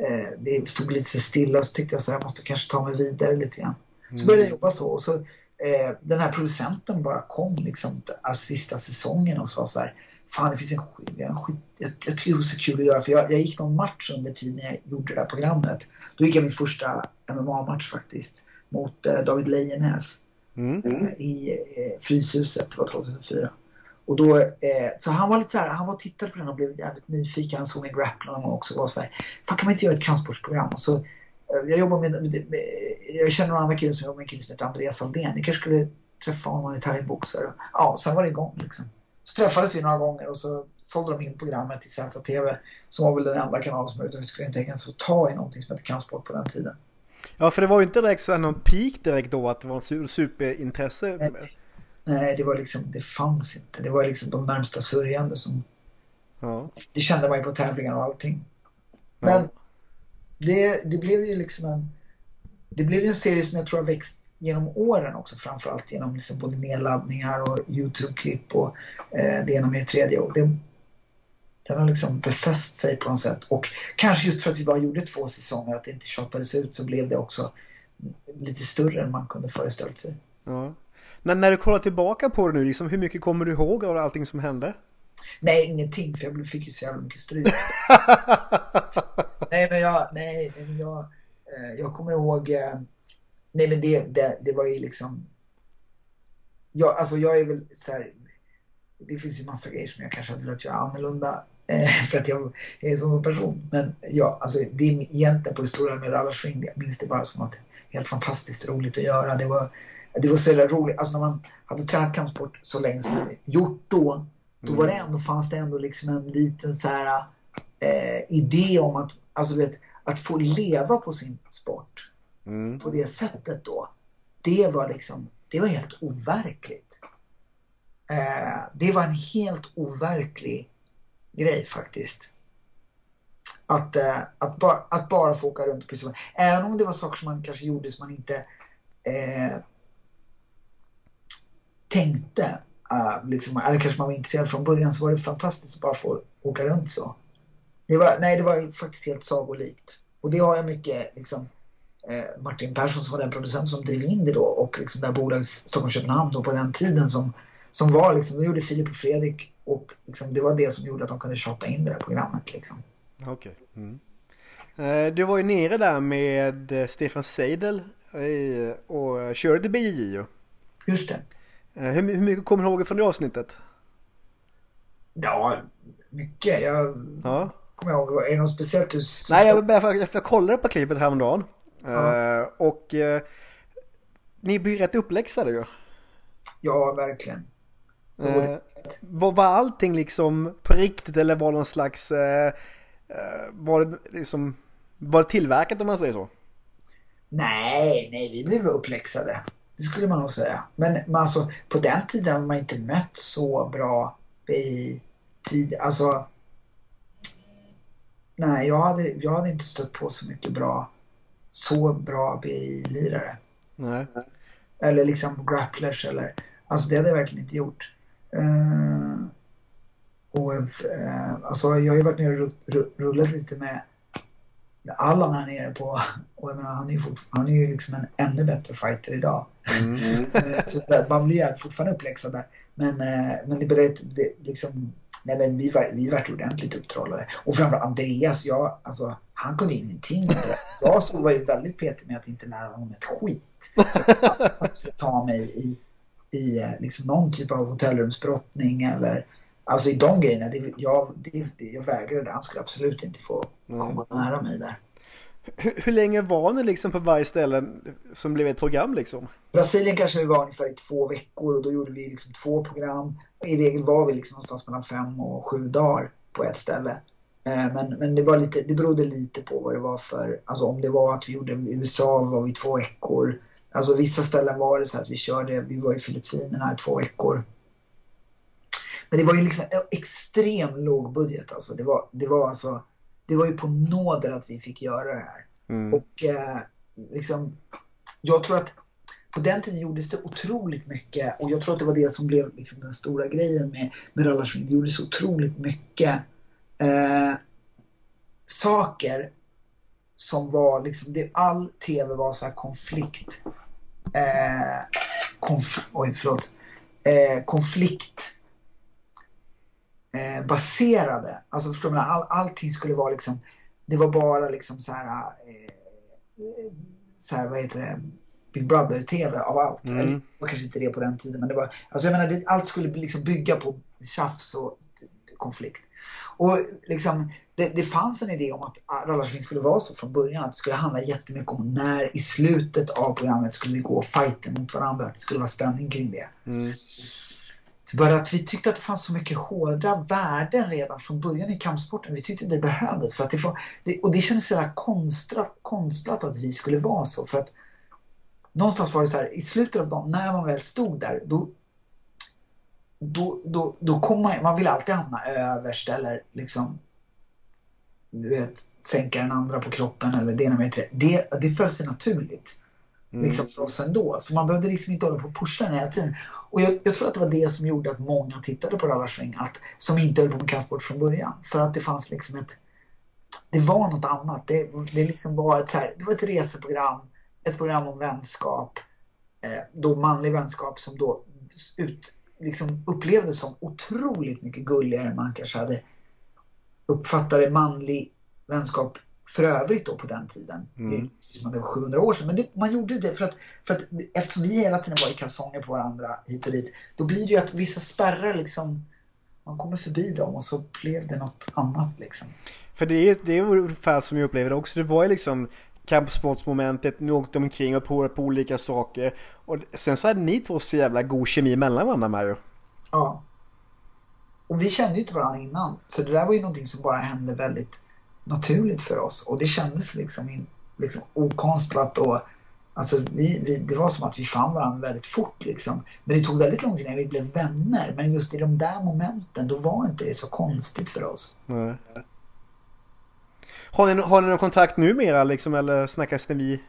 eh, det stod lite så stilla så tyckte jag så här, jag måste kanske ta mig vidare lite grann. Mm. Så började jag jobba så och så eh, den här producenten bara kom liksom alltså, sista säsongen och sa så här Fan det finns en skit, en skit jag, jag tycker det är så kul att göra för jag, jag gick någon match under tiden jag gjorde det här programmet. Då gick jag min första MMA-match faktiskt mot eh, David Lejonäs. Mm. Eh, i eh, Fryshuset, det var 2004. Och då, eh, så han var lite så här, han var och tittade på den och blev jävligt nyfiken. Han såg mig grappla någon gång också och var så här, fan kan man inte göra ett kampsportsprogram? Och så, eh, jag jobbar med, med, med, jag känner några andra killar som jobbar med en kille som heter Andreas Aldén. Ni kanske skulle träffa honom, han är thaiboxare. Ja, sen var det igång liksom. Så träffades vi några gånger och så sålde de in programmet till ZTV som var väl den enda kanalen som överhuvudtaget skulle inte ens få ta i någonting som heter kampsport på den tiden. Ja, för det var ju inte direkt någon peak direkt då att det var superintresse. Nej, nej, det var liksom, det fanns inte. Det var liksom de närmsta sörjande som... Ja. Det kände man ju på tävlingar och allting. Men Ja. det, det blev ju liksom en... Det blev en serie som jag tror har växt genom åren också framförallt genom liksom både nedladdningar och YouTube-klipp och eh, det ena med det tredje. Och det, den har liksom befäst sig på något sätt. Och kanske just för att vi bara gjorde två säsonger, att det inte tjatades ut, så blev det också lite större än man kunde föreställt sig. Ja. Men när du kollar tillbaka på det nu, liksom, hur mycket kommer du ihåg av allting som hände? Nej, ingenting, för jag fick ju så jävla mycket stryk. (laughs) nej, men jag, nej, men jag, eh, jag kommer ihåg, eh, nej men det, det, det var ju liksom, jag, alltså jag är väl så här, det finns ju massa grejer som jag kanske hade velat göra annorlunda eh, (laughs) för att jag är en sån person. Men ja, alltså det är egentligen på det stora med rallarsving, jag minns det bara som att helt fantastiskt roligt att göra. Det var, det var så jävla roligt, alltså när man hade tränat kampsport så länge som jag hade gjort då, då var det ändå, fanns det ändå liksom en liten så här eh, idé om att, alltså vet, att få leva på sin sport Mm. på det sättet då. Det var liksom, det var helt overkligt. Eh, det var en helt overklig grej faktiskt. Att, eh, att, ba, att bara få åka runt på sin Även om det var saker som man kanske gjorde som man inte eh, tänkte. Uh, liksom, eller kanske man var intresserad från början så var det fantastiskt att bara få åka runt så. Det var, nej, det var faktiskt helt sagolikt. Och det har jag mycket liksom, Martin Persson som var den producent som drev in det då och liksom det här bolaget Stockholm-Köpenhamn då på den tiden som, som var liksom, det gjorde Filip och Fredrik och liksom, det var det som gjorde att de kunde tjata in det där programmet liksom. Okej. Mm. Eh, Du var ju nere där med eh, Stefan Seidel eh, och körde BJJ ju. Just det. Eh, Hur hur mycket kommer du ihåg från det avsnittet? Ja, mycket. Jag Ja. kommer ihåg, är det något speciellt du Nej, jag, jag, jag, jag kollade på klippet häromdagen. Ja. Eh, Och eh, ni blir rätt uppläxade ju. Ja, verkligen. Eh, var, var allting liksom på riktigt eller var någon slags... Eh, eh, var det liksom... Var det tillverkat om man säger så? Nej, nej, vi blev uppläxade. Det skulle man nog säga. Men, men alltså, på den tiden hade man inte mött så bra i tid. Alltså, nej, jag hade, jag hade inte stött på så mycket bra, så bra BI-lirare. Nej. Eller liksom grapplers eller, alltså det hade jag verkligen inte gjort. Eh, och eh, alltså jag har ju varit nere och ru- ru- rullat lite med, med Allan här nere på, och jag menar, han är ju, han är ju liksom en ännu bättre fighter idag. Mm. (laughs) Eh, Så där, man blir ju fortfarande uppläxad där. Men, eh, men det blev det, liksom, nej men vi var, vi vart ordentligt upptrollade. Och framför Andreas, jag, alltså, han kunde ingenting. Jag så var ju väldigt petig med att inte lära honom ett skit. Att skulle ta mig i, i eh, liksom någon typ av hotellrumsbrottning eller Alltså i de grejerna, det, jag, det, det, jag vägrade. Han skulle absolut inte få komma nära mig där. Hur, hur länge var ni liksom på varje ställe som blev ett program liksom? Brasilien kanske vi var ungefär i två veckor och då gjorde vi liksom två program. I regel var vi liksom någonstans mellan fem och sju dagar på ett ställe. Eh, Men, men det, var lite, det berodde lite på vad det var för, alltså om det var att vi gjorde USA var vi två veckor. Alltså vissa ställen var det så att vi körde, vi var i Filippinerna i två veckor. Men det var ju liksom extrem låg budget alltså. Det var, det var alltså, det var ju på nåder att vi fick göra det här. Mm. Och eh, liksom, jag tror att på den tiden gjordes det otroligt mycket och jag tror att det var det som blev liksom den stora grejen med, med rallarsving. Det gjordes otroligt mycket eh, saker som var liksom, det, all tv var så konflikt. Eh, konf, oj, förlåt. Eh, konflikt eh, baserade. Alltså förstår du? All, allting skulle vara liksom, det var bara liksom så här, eh, så här vad heter det, Big Brother-tv av allt. Mm. Det var kanske inte det på den tiden men det var, alltså jag menar det, allt skulle liksom bygga på tjafs och konflikt. Och liksom, det, det fanns en idé om att rallarsving skulle vara så från början. Att det skulle handla jättemycket om när i slutet av programmet skulle vi gå och fighten mot varandra. Att det skulle vara spänning kring det. Mm. Så bara att vi tyckte att det fanns så mycket hårda värden redan från början i kampsporten. Vi tyckte det behövdes. För att det får, det, och det kändes så konstlat, konstlat att vi skulle vara så. För att någonstans var det så här, i slutet av dagen, när man väl stod där, då, då, då, då kom man, man vill alltid hamna överst eller liksom du vet, sänka den andra på kroppen eller det ena med det. Det, det föll sig naturligt. Mm. Liksom för oss ändå. Så man behövde liksom inte hålla på och pusha den hela tiden. Och jag, jag, tror att det var det som gjorde att många tittade på rallarsving, som inte höll på med kampsport från början. För att det fanns liksom ett... Det var något annat. Det, det liksom var ett, så här, det var ett reseprogram, ett program om vänskap. Eh, då manlig vänskap som då ut, liksom upplevdes som otroligt mycket gulligare än man kanske hade uppfattade manlig vänskap för övrigt då på den tiden. Mm. Det, var 700 år sedan. Men det, man gjorde det för att, för att eftersom vi hela tiden var i kalsonger på varandra hit och dit. Då blir det ju att vissa spärrar liksom, man kommer förbi dem och så blev det något annat liksom. För det är, det är ungefär som jag upplever det också. Det var ju liksom kampsportsmomentet, ni åkte omkring och provade på olika saker. Och sen så hade ni två så jävla god kemi mellan varandra med ju. Ja. Och vi kände ju inte varandra innan. Så det där var ju någonting som bara hände väldigt naturligt för oss. Och det kändes liksom, in, liksom okonstlat och Alltså vi, vi, det var som att vi fann varandra väldigt fort liksom. Men det tog väldigt lång tid innan vi blev vänner. Men just i de där momenten, då var inte det så konstigt för oss. Nej. Har ni, har ni någon kontakt numera liksom, eller snackas ni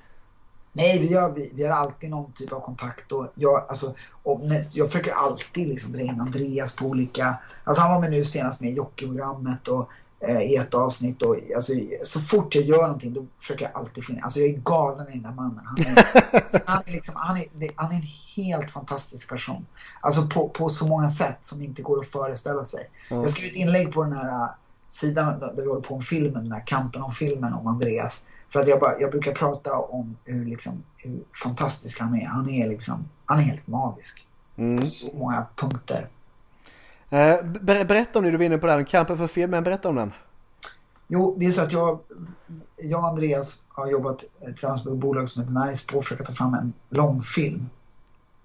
Nej, vi har, vi, vi har alltid någon typ av kontakt. Och jag, alltså, och jag försöker alltid liksom dra in Andreas på olika... Alltså han var med nu senast med i Jockeyprogrammet och eh, i ett avsnitt. Och, alltså, så fort jag gör någonting då försöker jag alltid finna... Alltså jag är galen i den där mannen. Han är, (laughs) han är, liksom, han är, han är en helt fantastisk person. Alltså på, på så många sätt som inte går att föreställa sig. Mm. Jag skrev ett inlägg på den här sidan där vi håller på om filmen, den här kampen om filmen om Andreas. För att jag, bara, jag brukar prata om hur, liksom, hur fantastisk han är. Han är, liksom, han är helt magisk. Mm. På så många punkter. Eh, berätta om det, du var inne på det här, kampen för filmen. Berätta om den. Jo, det är så att jag, jag och Andreas har jobbat tillsammans med ett bolag som heter Nice på att försöka ta fram en långfilm.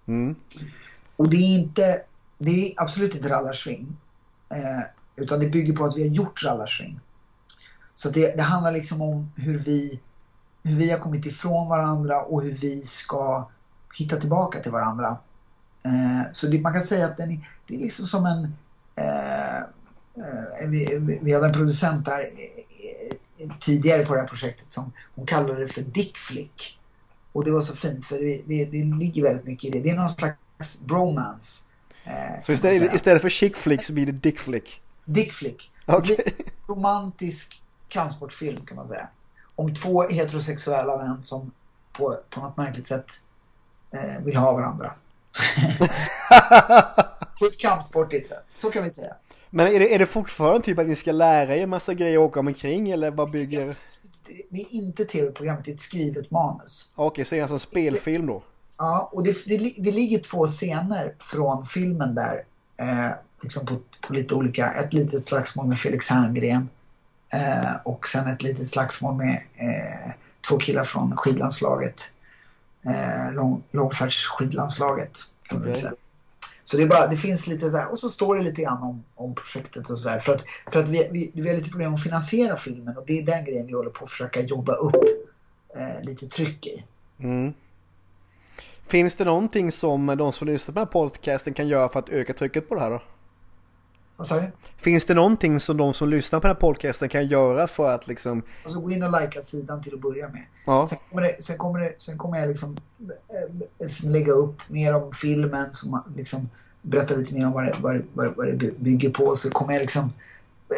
Mm. Och det är inte, det är absolut inte rallarsving. Eh, utan det bygger på att vi har gjort rallarsving. Så det, det handlar liksom om hur vi, hur vi har kommit ifrån varandra och hur vi ska hitta tillbaka till varandra. Eh, så det, man kan säga att den är, det är liksom som en... Eh, eh, vi, vi hade en producent där eh, tidigare på det här projektet som hon kallade det för dickflick. Och det var så fint för det, det, det ligger väldigt mycket i det. Det är någon slags bromance. Eh, så istället, istället för chick flick så blir det dickflick? Okay. Romantisk kampsportfilm kan man säga. Om två heterosexuella män som på, på något märkligt sätt eh, vill ha varandra. (laughs) på ett kampsportigt sätt, så kan vi säga. Men är det, är det fortfarande typ att ni ska lära er massa grejer och åka omkring eller vad bygger? Det, det är inte tv-programmet, det är ett skrivet manus. Okej, okay, så det är alltså en spelfilm då? Ja, och det, det, det ligger två scener från filmen där. Eh, liksom på, på lite olika, ett litet slagsmål med Felix Herngren Eh, och sen ett litet slagsmål med eh, två killar från skidlandslaget. Eh, lång, långfärdsskidlandslaget. Okay. Så det, är bara, det finns lite där och så står det lite grann om, om projektet och sådär. För att, för att vi, vi, vi har lite problem att finansiera filmen och det är den grejen vi håller på att försöka jobba upp eh, lite tryck i. Mm. Finns det någonting som de som lyssnar på den här podcasten kan göra för att öka trycket på det här då? Du? Finns det någonting som de som lyssnar på den här podcasten kan göra för att liksom... Alltså gå in och likea sidan till att börja med. Ja. Sen, kommer det, sen, kommer det, sen kommer jag liksom äh, lägga upp mer om filmen, som liksom berätta lite mer om vad det, vad, vad, vad det bygger på. Så kommer jag liksom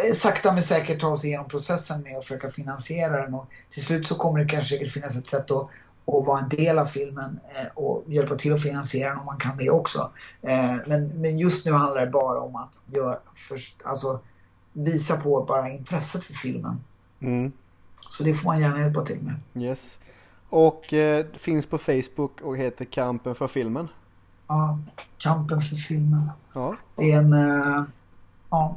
eh, sakta men säkert ta oss igenom processen med att försöka finansiera den. Och till slut så kommer det kanske säkert finnas ett sätt att och vara en del av filmen eh, och hjälpa till att finansiera den om man kan det också. Eh, men, men just nu handlar det bara om att gör, först, alltså, visa på bara intresset för filmen. Mm. Så det får man gärna hjälpa till med. Yes. Och eh, finns på Facebook och heter Kampen för filmen. Ja, Kampen för filmen. Ja. Det är en, eh, ja,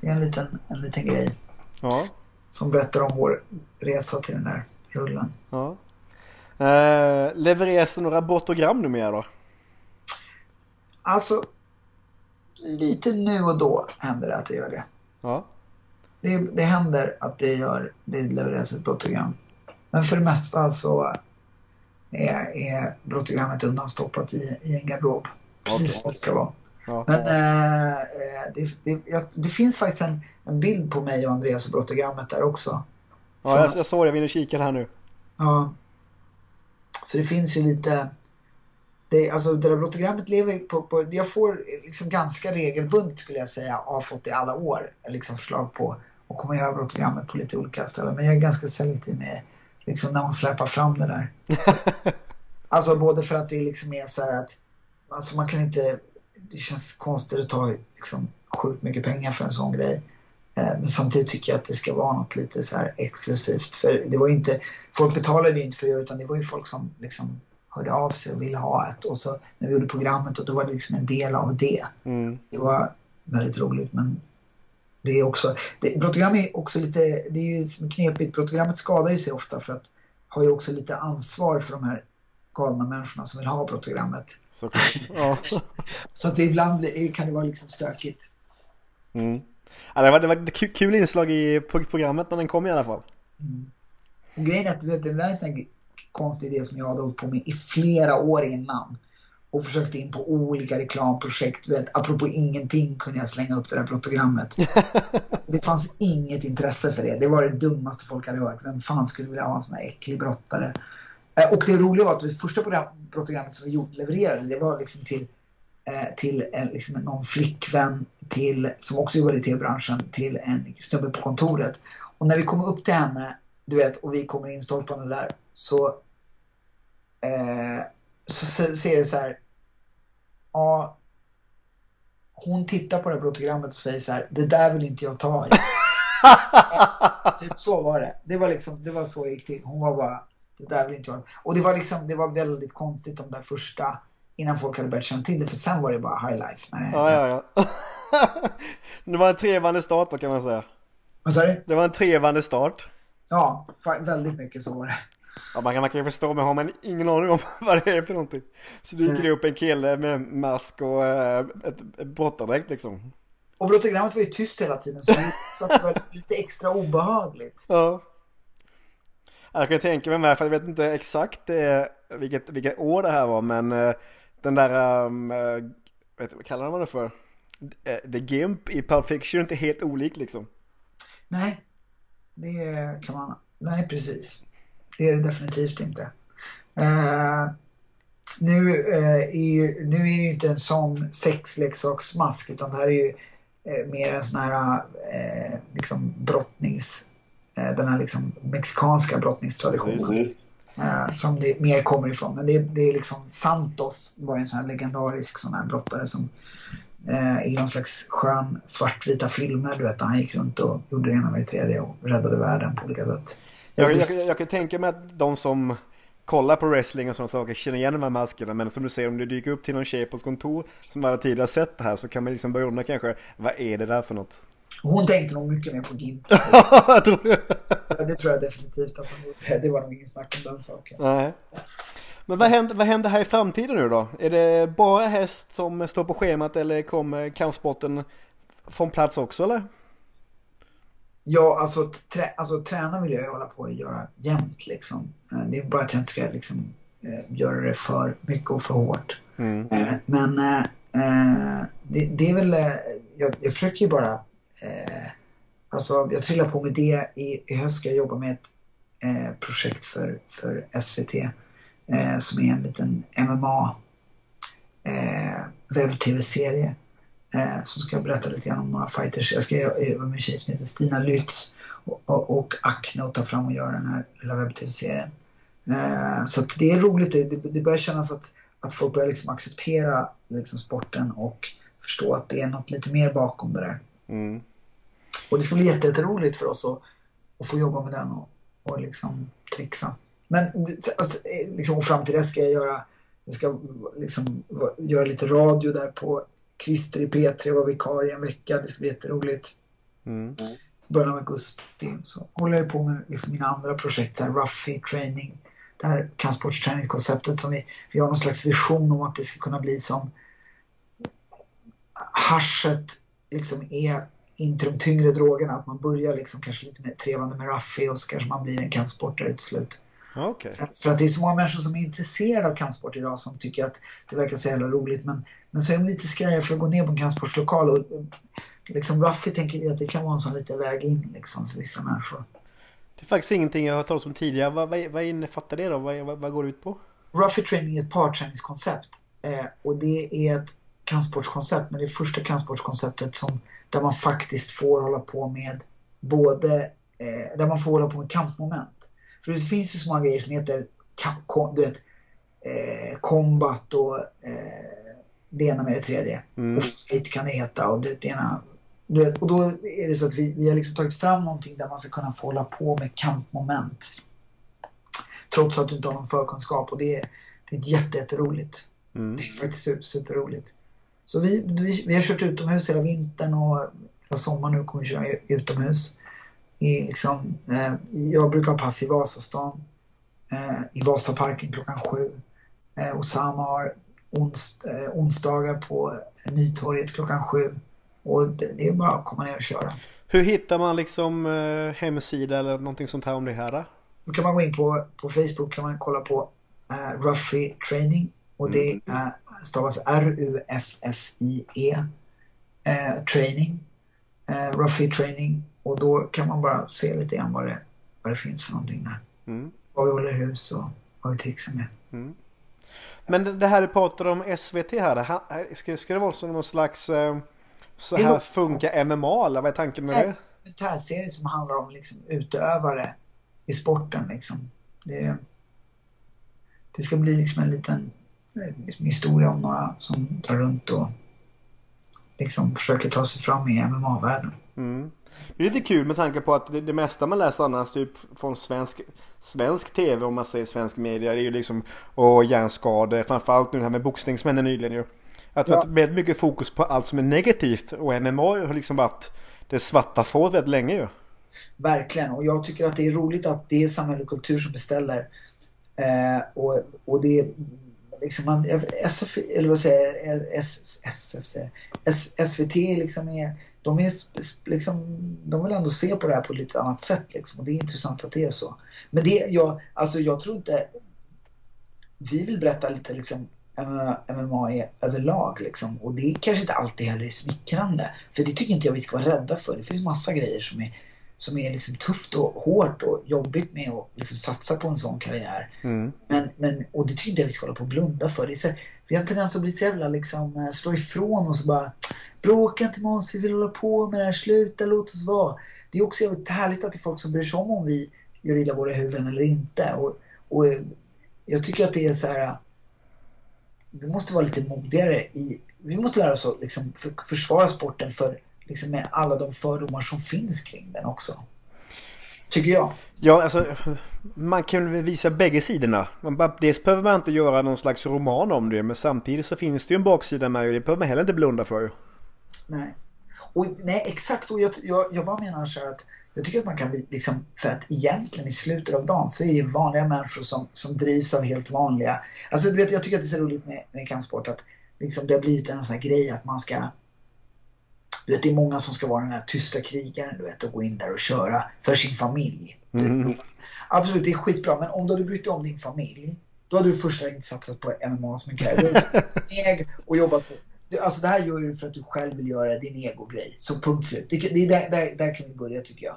det är en liten, en liten grej. Ja. Som berättar om vår resa till den där rullen. Ja. Eh, levereras det några bortogram numera då? Alltså, lite nu och då händer det att det gör det. Ja. Det, det händer att det, gör, det levereras ett brottogram. Men för det mesta så är, är brottigrammet undanstoppat i, i en garderob. Precis Okej. som det ska vara. Ja. Men eh, det, det, jag, det finns faktiskt en, en bild på mig och Andreas och brottigrammet där också. Ja, jag, jag såg det. Jag vill och kika här nu. Ja. Så det finns ju lite... Det, alltså det där brottigrammet lever på, på... Jag får liksom ganska regelbundet skulle jag säga, har fått i alla år, liksom förslag på och göra brottigrammet på lite olika ställen. Men jag är ganska selektiv med liksom när man släpar fram det där. (laughs) alltså både för att det liksom är så här att alltså man kan inte... Det känns konstigt att ta liksom sjukt mycket pengar för en sån grej. Eh, Men samtidigt tycker jag att det ska vara något lite så exklusivt. För det var inte, folk betalade ju inte för det utan det var ju folk som liksom hörde av sig och ville ha ett. Och så när vi gjorde programmet och då var det liksom en del av det. Mm. Det var väldigt roligt men det är också, det, brottogram är också lite, det är ju knepigt. Brottigrammet skadar ju sig ofta för att har ju också lite ansvar för de här galna människorna som vill ha brottogrammet. Såklart. Ja. (laughs) Så att det ibland kan det vara liksom stökigt. Mm. Ja, det var, det var ett ku- kul inslag i pro- programmet när den kom i alla fall. Och grejen är att vet, det där är en konstig idé som jag hade hållit på med i flera år innan. Och försökte in på olika reklamprojekt. Du vet, apropå ingenting kunde jag slänga upp det där brotogrammet. (laughs) det fanns inget intresse för det. Det var det dummaste folk hade hört. Vem fan skulle vilja ha en sån här äcklig brottare? Eh, Och det roliga var att det första program, brotogrammet som vi gjorde, levererade, det var liksom till, till en, liksom någon flickvän till, som också jobbade i tv-branschen, till en snubbe på kontoret. Och när vi kommer upp till henne, du vet, och vi kommer in stolparna där, så, eh, så se- ser det så här. Ja, hon tittar på det här brotogrammet och säger så här, det där vill inte jag ta i. (laughs) typ så var det. Det var liksom, det var så det gick till. Hon var bara, det där vill inte jag. Och det var liksom, det var väldigt konstigt de där första, innan folk hade börjat känna till det, för sen var det bara high life. När det, Ja, ja, ja. (laughs) det var en trevande start då kan man säga. Vad sa du? Det var en trevande start. Ja, väldigt mycket så var det. Ja, man kan, man kan ju förstå, men har man ingen aning om (laughs) vad det är för någonting. Så dyker det upp en kille med mask och äh, ett, ett brottardräkt liksom. Och brotogrammet var ju tyst hela tiden så, så det var lite extra obehagligt. Ja. Jag kan tänka mig med, för jag vet inte exakt eh, vilket, vilket år det här var, men eh, den där, um, eh, vet, vad kallar man det för? Eh, The Gimp i Pulp Fiction är inte helt olik liksom. Nej, det kan man... Nej, precis. Det är det definitivt inte. Eh, nu, eh, är nu är det ju inte en sån sexleksaksmask utan det här är ju eh, mer en sån här liksom brottnings... Den här liksom mexikanska brottningstraditionen. Eh, som det mer kommer ifrån. Men det, det är liksom Santos var en sån här legendarisk sån här brottare som eh, i någon slags skön svartvita filmer. Du vet, han gick runt och gjorde det ena med det tredje och räddade världen på olika sätt. Jag, jag, jag, jag kan tänka mig att de som kollar på wrestling och sådana saker känner igen de här maskerna. Men som du säger, om du dyker upp till någon tjej på ett kontor som aldrig tidigare sett det här så kan man liksom börja undra kanske, vad är det där för något? Hon tänkte nog mycket mer på Gimp. (laughs) jag tror det. det tror jag definitivt att hon gjorde. Det var nog ingen snack om den saken. Nej. Men vad händer, vad händer här i framtiden nu då? Är det bara häst som står på schemat eller kommer kampsporten från plats också eller? Ja, alltså, trä, alltså träna vill jag hålla på att göra jämt liksom. Eh, Det är bara att jag inte ska liksom, eh, göra det för mycket och för hårt. Mm. Eh, Men det, det är väl, jag, jag försöker ju bara, eh, alltså jag trillar på med det. I, i höst ska jag jobba med ett eh, projekt för, för SVT eh, som är en liten MMA eh, webb-tv-serie. Eh, som ska jag berätta lite grann om några fighters. Jag ska jobba med en tjej som heter Stina Lytz och, och, och Acne och ta fram och göra den här lilla webb-tv-serien. Eh, så att det är roligt. Det, det, det börjar kännas att, att folk börjar liksom acceptera liksom sporten och förstå att det är något lite mer bakom det där. Mm. Och det ska bli jätte- jätteroligt för oss att, att få jobba med den och, och liksom trixa. Men alltså, eh, liksom, och fram till dess ska jag göra, jag ska liksom göra lite radio där på Christer i P3 var vikarie en vecka. Det ska bli jätteroligt. Mm. Början av augusti så håller jag på med liksom mina andra projekt, så här Ruffy Training. Det här kampsportsträningskonceptet som vi, vi har någon slags vision om att det ska kunna bli som haschet liksom är inte de tyngre drogerna. Att man börjar liksom kanske lite mer trevande med raffi och så kanske man blir en kampsportare till slut. Okay. För att det är så många människor som är intresserade av kampsport idag som tycker att det verkar så jävla roligt. Men, men så är de lite skraja för att gå ner på en kampsportslokal. Och, liksom raffi tänker vi att det kan vara en sån liten väg in liksom, för vissa människor. Det är faktiskt ingenting jag har hört talas om tidigare. Vad, vad, vad innefattar det då? Vad, vad, vad går det ut på? Ruffy training är ett parträningskoncept. Eh, och det är ett kampsportskoncept. Men det är första kampsportskonceptet som, där man faktiskt får hålla på med både eh, där man får hålla på med kampmoment. För det finns ju så många grejer som heter du vet, eh, combat och eh, det ena med det tredje. Mm. Och fight kan det heta och det, det ena och då är det så att vi, vi har liksom tagit fram någonting där man ska kunna få hålla på med kampmoment. Trots att du inte har någon förkunskap och det är, det är jätteroligt. Mm. Det är faktiskt super, superroligt. Så vi, vi, vi har kört utomhus hela vintern och hela sommaren nu kommer vi köra utomhus. I, liksom, eh, jag brukar ha pass i Vasastan. Eh, I Vasaparken klockan sju. Eh, Osama har ons, eh, onsdagar på Nytorget klockan sju. Och det, det är bara att komma ner och köra. Hur hittar man liksom eh, hemsida eller någonting sånt här om det här? Då? kan man gå in på, på Facebook kan man kolla på uh, Ruffy Training. Och det mm. uh, stavas R-U-F-F-I-E uh, Training. Uh, Ruffy Training. Och då kan man bara se lite grann vad det, vad det finns för någonting där. Mm. Vad vi håller hus och vad vi trixar med. Mm. Men det här du pratar om SVT här. Ska, ska det vara som någon slags så här funkar MMA eller vad är tanken med det? En dokumentärserie som handlar om liksom utövare i sporten liksom. Det, det ska bli liksom en liten liksom, historia om några som drar runt och liksom försöker ta sig fram i MMA-världen. Mm. Det är lite kul med tanke på att det, det, mesta man läser annars typ från svensk, svensk tv om man säger svensk media det är ju liksom och hjärnskador framförallt nu det här med boxning som hände nyligen ju. Att ja. det blir mycket fokus på allt som är negativt och MMA har liksom varit det svarta fåret väldigt länge ju. Verkligen och jag tycker att det är roligt att det är samhälle och kultur som beställer. Eh, och, och det är liksom man, SF, eller vad säger jag, S, SF, S, SVT liksom är, de är liksom, de vill ändå se på det här på ett lite annat sätt liksom och det är intressant att det är så. Men det, jag, alltså jag tror inte, vi vill berätta lite liksom MMA är överlag. Liksom. Och det kanske inte alltid heller är smickrande. För det tycker inte jag vi ska vara rädda för. Det finns massa grejer som är, som är liksom tufft och hårt och jobbigt med att liksom satsa på en sån karriär. Mm. Men, men, och det tycker jag vi ska hålla på och blunda för. Det är så, vi har en tendens att bli så jävla liksom, eh, slå ifrån och bara Bråka inte med oss, vi vill hålla på med det här, sluta, låt oss vara. Det är också jävligt härligt att det är folk som bryr sig om om vi gör illa våra huvuden eller inte. Och, och jag tycker att det är så här vi måste vara lite modigare i, vi måste lära oss att liksom för, försvara sporten för liksom med alla de fördomar som finns kring den också. Tycker jag. Ja, alltså man kan väl visa bägge sidorna. dels behöver man inte göra någon slags roman om det, men samtidigt så finns det ju en baksida med och det behöver man heller inte blunda för. Nej. Och, nej, exakt. Och jag, jag, jag bara menar så här att jag tycker att man kan liksom, för att egentligen i slutet av dagen så är det vanliga människor som, som drivs av helt vanliga, alltså du vet jag tycker att det är så roligt med, med kampsport att liksom det har blivit en sån här grej att man ska du vet, det är många som ska vara den här tysta krigaren du vet, och gå in där och köra för sin familj. Mm. Absolut, det är skitbra. Men om du hade brytt dig om din familj, då hade du först inte satsat på MMA som en grej. steg och jobbat på Alltså det här gör du för att du själv vill göra din egogrej. Så punkt slut. Det, det är där, där, där, kan vi börja tycker jag.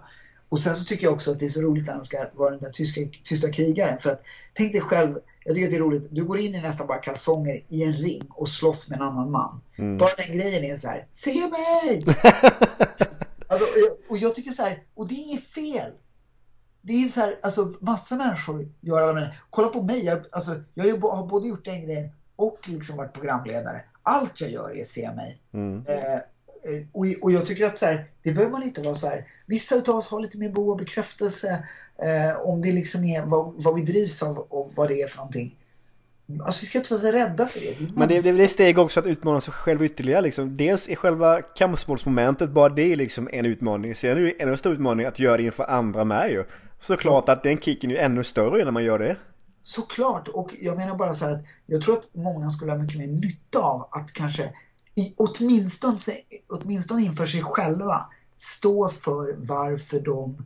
Och sen så tycker jag också att det är så roligt när de ska vara den där tyska, tysta krigaren. För att tänk dig själv, jag tycker att det är roligt. Du går in i nästan bara kalsonger i en ring och slåss med en annan man. Mm. Bara den grejen är så här, se mig! (laughs) alltså, och jag tycker så här, och det är inget fel. Det är så här, alltså massa människor gör alla det. Kolla på mig, jag, alltså, jag har både gjort den grejen och liksom varit programledare allt jag gör är se mig. Mm. Eh, eh, och, och jag tycker att så här, det behöver man inte vara så här. Vissa av oss har lite mer behov av bekräftelse. Eh, om det liksom är vad, vad vi drivs av och vad det är för någonting. Alltså vi ska inte vara så rädda för det. Men det, det är väl ett steg också att utmana sig själv ytterligare liksom. Dels är själva kampsportsmomentet, bara det är liksom en utmaning. Sen är det en större utmaning att göra det inför andra med ju. Såklart att den kicken är ännu större när man gör det. Såklart, och jag menar bara så här att jag tror att många skulle ha mycket mer nytta av att kanske i, åtminstone, åtminstone inför sig själva stå för varför de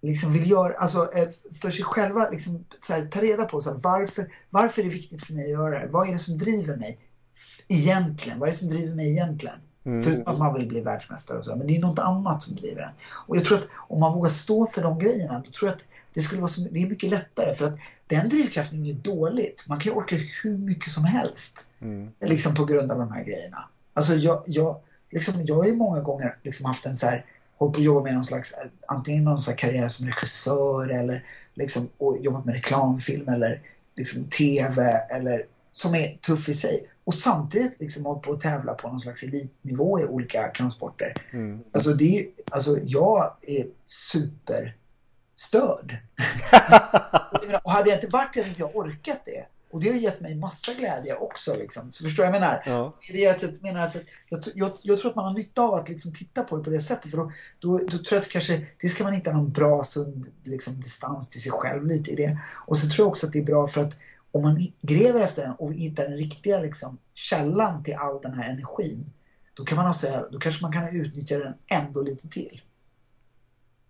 liksom vill göra, alltså eh, för sig själva liksom, så här, ta reda på så här, varför, varför är det viktigt för mig att göra det här? Vad är det som driver mig egentligen? Vad är det som driver mig egentligen? Mm. Förutom att man vill bli världsmästare och så. Men det är något annat som driver en. Och jag tror att om man vågar stå för de grejerna, då tror jag att det skulle vara så, det är mycket lättare. För att den drivkraften är dåligt. Man kan ju orka hur mycket som helst. Mm. Liksom på grund av de här grejerna. Alltså jag, jag, liksom, jag har ju många gånger liksom haft en så här, hållit på att jobba med någon slags, antingen någon slags karriär som regissör eller liksom, och jobbat med reklamfilm eller liksom TV eller som är tuff i sig. Och samtidigt liksom hållit på att tävla på någon slags elitnivå i olika kampsporter. Mm. Alltså, det är, alltså jag är superstörd. (laughs) och hade jag inte varit det hade inte jag orkat det. Och det har gett mig massa glädje också. Liksom. Så förstår jag vad jag menar? Ja. Det är att jag, menar att jag, jag, jag, tror att man har nytta av att liksom titta på det på det sättet. För då, då, då tror jag att kanske, det ska man hitta någon bra sund liksom, distans till sig själv lite i det. Och så tror jag också att det är bra för att om man gräver efter den och hittar den riktiga liksom, källan till all den här energin. Då kan man alltså, då kanske man kan utnyttja den ändå lite till.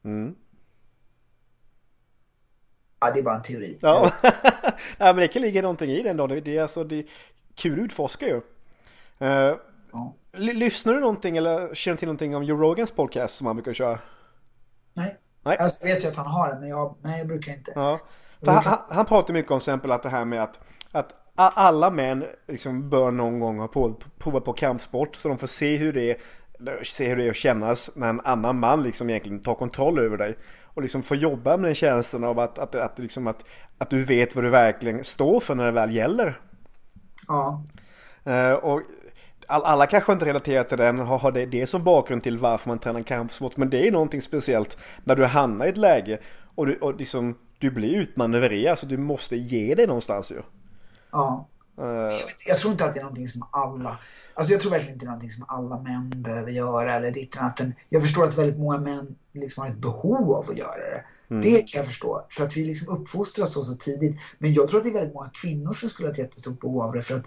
Mm. Ja, det är bara en teori. Ja, ja (laughs) men det kan ligga någonting i den då. Det är alltså det är kul att utforska ju. Uh, ja. Lyssnar du någonting eller känner till någonting om Joe Rogans podcast som han brukar köra? Nej. Nej. Alltså, jag vet ju att han har den men jag, nej, jag brukar inte. Ja. För han, han pratar mycket om exempel att det här med att, att alla män liksom bör någon gång ha provat på kampsport så de får se hur det är se hur det är att kännas när en annan man liksom egentligen tar kontroll över dig. Och liksom få jobba med den känslan av att, att, att, liksom att, att du vet vad du verkligen står för när det väl gäller. Ja. Uh, och alla kanske inte relaterar till den, har, har det, det som bakgrund till varför man tränar kampsport. Men det är någonting speciellt när du hamnar i ett läge och du, och liksom, du blir utmanövrerad så du måste ge dig någonstans ju. Ja. Uh, jag, vet, jag, tror inte att det är någonting som alla Alltså jag tror verkligen inte det är någonting som alla män behöver göra eller ditt natten. Jag förstår att väldigt många män liksom har ett behov av att göra det. Mm. Det kan jag förstå. För att vi liksom uppfostras så, så tidigt. Men jag tror att det är väldigt många kvinnor som skulle ha ett jättestort behov av det. För att,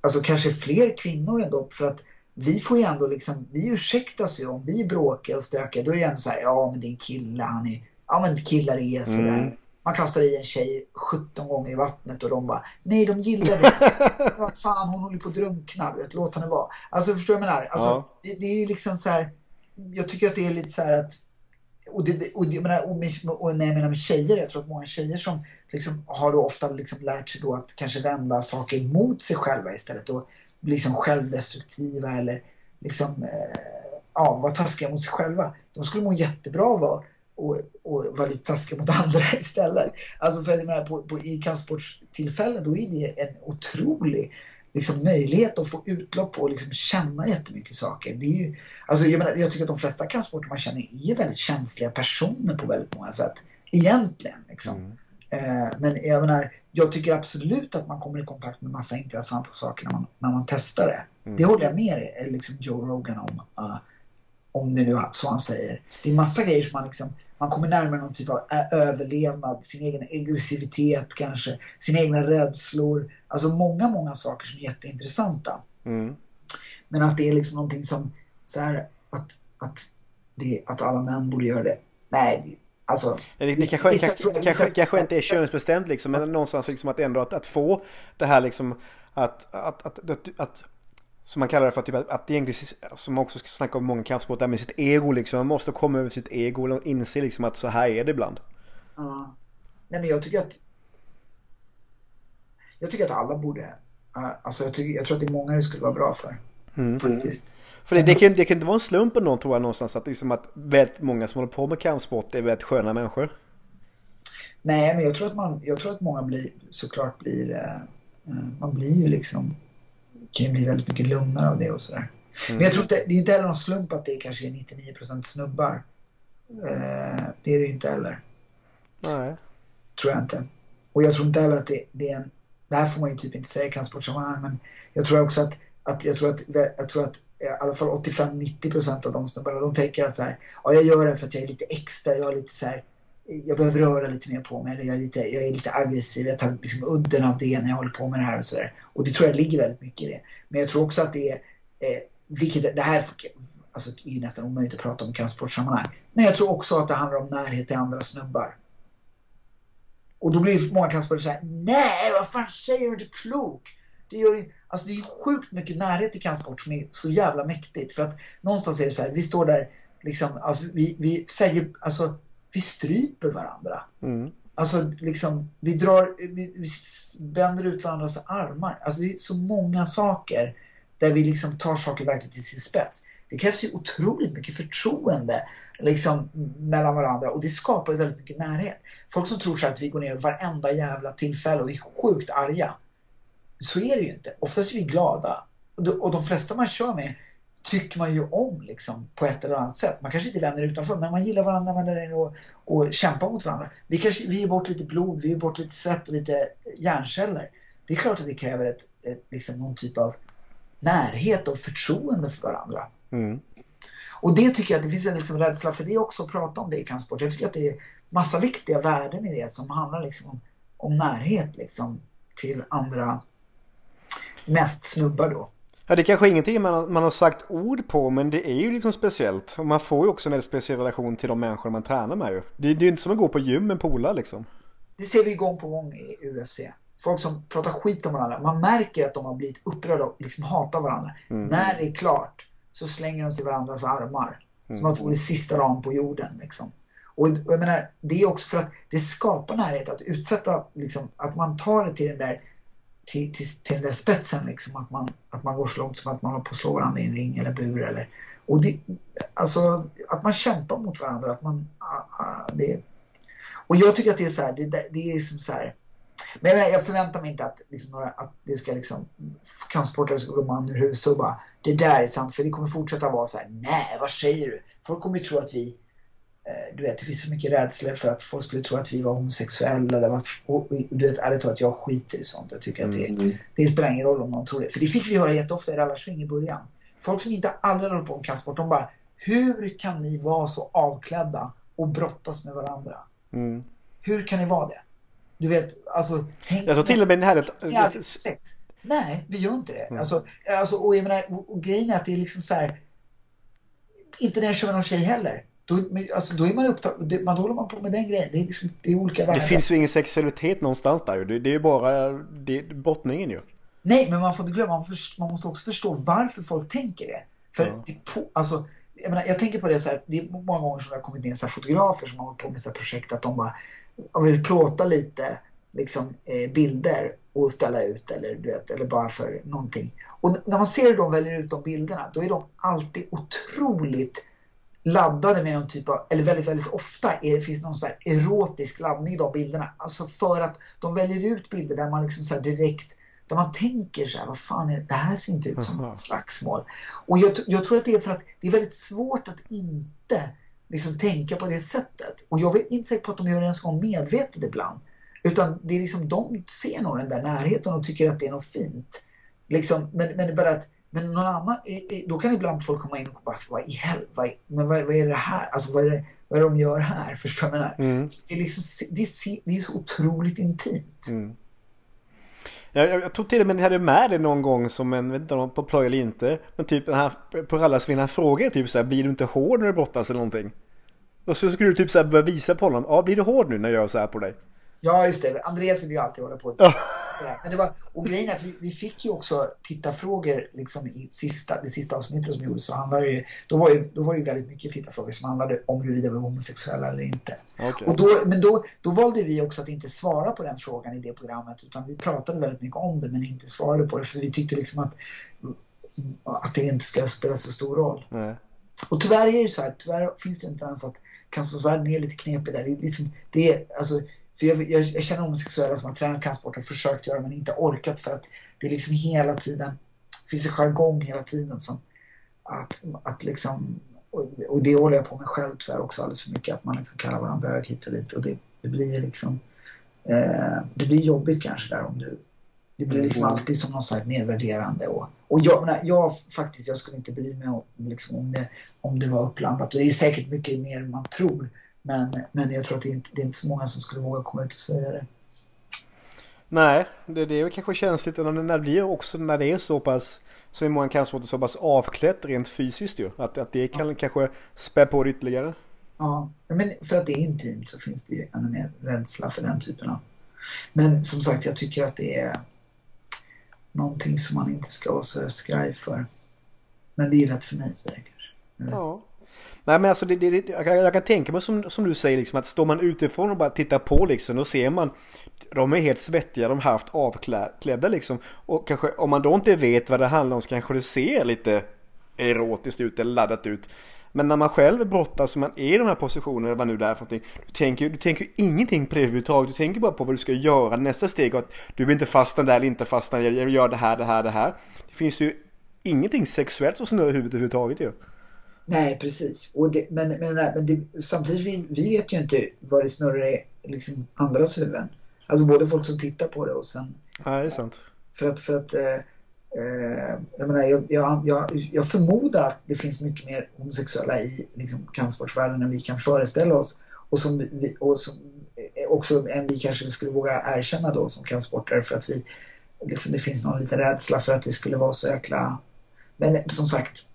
alltså kanske fler kvinnor ändå. För att vi får ju ändå liksom, vi ursäktas ju om vi är bråkiga och stökiga. Då är det ändå så här, ja men en kille, han är, ja men killar är sådär. Mm. Man kastar i en tjej 17 gånger i vattnet och de bara Nej de gillar det. (laughs) Vad fan hon håller på att drunkna. Vet, låt henne vara. Alltså förstår du vad jag menar? Alltså, ja. det, det, är liksom så här. Jag tycker att det är lite så här att och, det, och, jag menar, och, och när jag menar med tjejer, jag tror att många tjejer som liksom har då ofta liksom lärt sig då att kanske vända saker mot sig själva istället och bli liksom självdestruktiva eller liksom eh, ja, vara taskiga mot sig själva. De skulle må jättebra av att och, och vara lite taskiga mot (laughs) andra istället. Alltså för jag menar, på, på, i kampsportstillfällen då är det en otrolig liksom, möjlighet att få utlopp och liksom, känna jättemycket saker. Det är ju, alltså, jag, menar, jag tycker att de flesta kampsporter man känner är väldigt känsliga personer på väldigt många sätt. Egentligen. Liksom. Mm. Eh, men jag menar, jag tycker absolut att man kommer i kontakt med massa intressanta saker när man, när man testar det. Mm. Det håller jag med liksom Joe Rogan om. Uh, om det nu är så han säger. Det är massa grejer som man liksom man kommer närmare någon typ av överlevnad, sin egen aggressivitet kanske, sina egna rädslor. Alltså många, många saker som är jätteintressanta. Mm. Men att det är liksom någonting som, så här, att, att, det, att alla män borde göra det. Nej, Alltså, det, det kanske, vissa, kanske, vissa, kanske, kanske inte är könsbestämt liksom, men någonstans liksom att ändå att, att få det här liksom att, att, att, att, att som man kallar det för, typ att egentligen, som man också snackar om många kampsport, det med sitt ego liksom. Man måste komma över sitt ego och inse liksom att så här är det ibland. Ja. Nej men jag tycker att Jag tycker att alla borde Alltså jag, tycker, jag tror att det är många det skulle vara bra för. Mm. Faktiskt. För det, det, kan, det kan inte vara en slump ändå tror jag någonstans att, liksom att väldigt många som håller på med kampsport är väldigt sköna människor. Nej men jag tror att man, jag tror att många blir, såklart blir, eh, eh man blir ju liksom kan ju bli väldigt mycket lugnare av det och sådär. Mm. Men jag tror inte, det är inte heller någon slump att det kanske är 99% snubbar. Eh, det är det inte heller. Nej. Tror jag inte. Och jag tror inte heller att det, det är en... Det här får man ju typ inte säga i kampsportsammanhang men jag tror också att, att jag tror att, jag tror att i alla fall 85-90% av de snubbarna de tänker att så här, ja jag gör det för att jag är lite extra, jag är lite så här, jag behöver röra lite mer på mig. Eller jag, är lite, jag är lite aggressiv. Jag tar liksom udden av det när jag håller på med det här och sådär. Och det tror jag ligger väldigt mycket i det. Men jag tror också att det är, eh, vilket det här alltså, det är nästan omöjligt att prata om i kampsportsammanhang. Men jag tror också att det handlar om närhet till andra snubbar. Och då blir många kampsportare såhär, nej vad fan säger du inte klok? Det, gör, alltså, det är sjukt mycket närhet till kampsport som är så jävla mäktigt. För att någonstans är det så här, vi står där, liksom, alltså, vi, vi säger, alltså vi stryper varandra. Mm. Alltså liksom, vi drar, vi, vi vänder ut varandras armar. Alltså det är så många saker där vi liksom tar saker verkligen till sin spets. Det krävs ju otroligt mycket förtroende liksom, mellan varandra och det skapar ju väldigt mycket närhet. Folk som tror så att vi går ner varenda jävla tillfälle och är sjukt arga. Så är det ju inte. Oftast är vi glada. Och de flesta man kör med tycker man ju om liksom, på ett eller annat sätt. Man kanske inte vänner utanför men man gillar varandra man är och, och kämpar mot varandra. Vi, kanske, vi ger bort lite blod, vi ger bort lite svett och lite hjärnceller. Det är klart att det kräver ett, ett, liksom någon typ av närhet och förtroende för varandra. Mm. Och det tycker jag, det finns en liksom rädsla för det också att prata om det i kampsport. Jag tycker att det är massa viktiga värden i det som handlar liksom om, om närhet liksom till andra, mest snubbar då. Ja, det är kanske ingenting man, man har sagt ord på, men det är ju liksom speciellt. Och man får ju också en väldigt speciell relation till de människor man tränar med ju. Det, det är ju inte som att gå på gym med polare liksom. Det ser vi gång på gång i UFC. Folk som pratar skit om varandra. Man märker att de har blivit upprörda och liksom hatar varandra. Mm. När det är klart så slänger de sig i varandras armar. Som att det vore sista dagen på jorden. Liksom. Och, och jag menar, det är också för att det skapar närhet att utsätta, liksom, att man tar det till den där till, till, till den där spetsen liksom. Att man, att man går så långt som att man håller på att slå varandra i en ring eller bur eller... Och det, alltså att man kämpar mot varandra. Att man, uh, uh, det, och jag tycker att det är så här, det, det är som så här. Men jag, menar, jag förväntar mig inte att, liksom, några, att det ska liksom kampsportare ska gå man ur huset och bara det där är sant. För det kommer fortsätta vara så här, nej vad säger du? Folk kommer ju tro att vi du vet, det finns så mycket rädslor för att folk skulle tro att vi var homosexuella. Eller att, och, du vet, ärligt talat, jag skiter i sånt. Jag tycker att det, Mm. det spelar ingen roll om någon tror det. För det fick vi höra jätteofta i rallarsving i början. Folk som inte aldrig håller på med kampsport, de bara Hur kan ni vara så avklädda och brottas med varandra? Mm. Hur kan ni vara det? Du vet, alltså... Tänk, Jag tror till och med det här aldrig sex. Nej, vi gör inte det. Mm. Alltså, alltså, och, jag menar, och, och grejen är att det är liksom så här. Inte när jag kör med någon tjej heller. Då, alltså, då är man upptagen, man, då håller man på med den grejen. Det är, liksom, det är olika Det världar. finns ju ingen sexualitet någonstans där. Det, det är ju bara det, bottningen ju. Nej, men man får inte glömma, man, först, man måste också förstå varför folk tänker det. För Ja. det på, alltså, jag, menar, jag tänker på det så här, det är många gånger som det har kommit ner så här fotografer som har hållit på med så här projekt att de bara de vill plåta lite liksom, eh, bilder och ställa ut eller, du vet, eller bara för någonting. Och när man ser hur de väljer ut de bilderna då är de alltid otroligt laddade med någon typ av, eller väldigt, väldigt ofta är, det finns någon så här erotisk laddning i de bilderna. Alltså för att de väljer ut bilder där man liksom så direkt där man tänker så här, vad fan är det? Det här ser inte ut som ett slagsmål. Och jag, jag tror att det är för att det är väldigt svårt att inte liksom tänka på det sättet. Och jag är inte säker på att de gör det ens medvetet ibland. Utan det är liksom, de ser nog den där närheten och tycker att det är något fint. Liksom, men, men det är bara att men någon annan, i- i- då kan ibland folk komma in och bara, vad i helvete, men vad, vad är det här? Alltså vad är det, vad är det de gör här? Förstår du vad jag menar? Mm. Det är, liksom, det, är, det är så otroligt intimt. Mm. Jag, jag, jag tror till och med ni hade med det någon gång som en, vet inte om på ploj eller inte. Men typ den här på rallarsvinna frågar typ så här, blir du inte hård när du brottas eller någonting? Och så skulle du typ så här börja visa på honom, ja blir du hård nu när jag gör så här på dig? Ja, just det. Andreas vill ju alltid hålla på. (laughs) Sådär. Men det var, och grejen är att vi, vi fick ju också tittarfrågor liksom i sista, det sista avsnittet som gjordes. Så handlade ju, då, var ju, då var det ju väldigt mycket tittarfrågor som handlade om huruvida vi var homosexuella eller inte. Okej. Och då, men då, då valde vi också att inte svara på den frågan i det programmet. Utan vi pratade väldigt mycket om det men inte svarade på det. För vi tyckte liksom att, att det inte ska spela så stor roll. Nej. Och tyvärr är det så här, tyvärr finns det inte ens att kampsportsvärlden är lite knepig där. Det är liksom, det är, alltså, för jag, jag, jag känner homosexuella som har tränat kampsport och försökt göra men inte orkat för att det är liksom hela tiden, det finns en jargong hela tiden som att, att liksom, och, det håller jag på med själv tyvärr också alldeles för mycket, att man liksom kallar varandra bög hit och dit och det, det blir liksom, eh, det blir jobbigt kanske där om du det blir liksom Mm. alltid som något slags nedvärderande. Och, och jag, menar, jag faktiskt, jag skulle inte bry mig om, liksom, om, det, om det var uppblandat. Och det är säkert mycket mer än man tror. Men, men jag tror att det är, inte, det är inte så många som skulle våga komma ut och säga det. Nej, det, det är kanske känsligt när det blir också när det är så pass så är många kampsporter så pass avklätt rent fysiskt ju. Att, att det kan ja. kanske spä på det ytterligare. Ja, men för att det är intimt så finns det ju ännu mer rädsla för den typen av... Men som sagt, jag tycker att det är någonting som man inte ska vara så skraj för. Men det är lätt för mig säkert. Ja. Nej men alltså det, det, jag, kan, jag kan tänka mig som, som du säger liksom att står man utifrån och bara tittar på liksom då ser man De är helt svettiga, de har haft avklädda liksom Och kanske om man då inte vet vad det handlar om så kanske det ser lite erotiskt ut eller laddat ut men när man själv brottas och man är i de här positionerna, vad nu det är för någonting. Du tänker, du tänker ingenting på det överhuvudtaget. Du tänker bara på vad du ska göra nästa steg. Och att du vill inte fastna där eller inte fastna. Jag, vill gör det här, det här, det här. Det finns ju ingenting sexuellt som snurrar i huvudet överhuvudtaget ju. Nej, precis. Och det, men men, men det, samtidigt, vi, vi vet ju inte vad det snurrar i liksom, andras huvuden. Alltså både folk som tittar på det och sen... Ja, det är sant. För att, för att eh, eh, jag, menar, jag, jag, jag, jag, förmodar att det finns mycket mer homosexuella i liksom, kampsportsvärlden än vi kan föreställa oss. Och som, vi, och som eh, också än vi kanske skulle våga erkänna då som kampsportare för att vi liksom, det finns någon liten rädsla för att det skulle vara så jäkla... Men som sagt,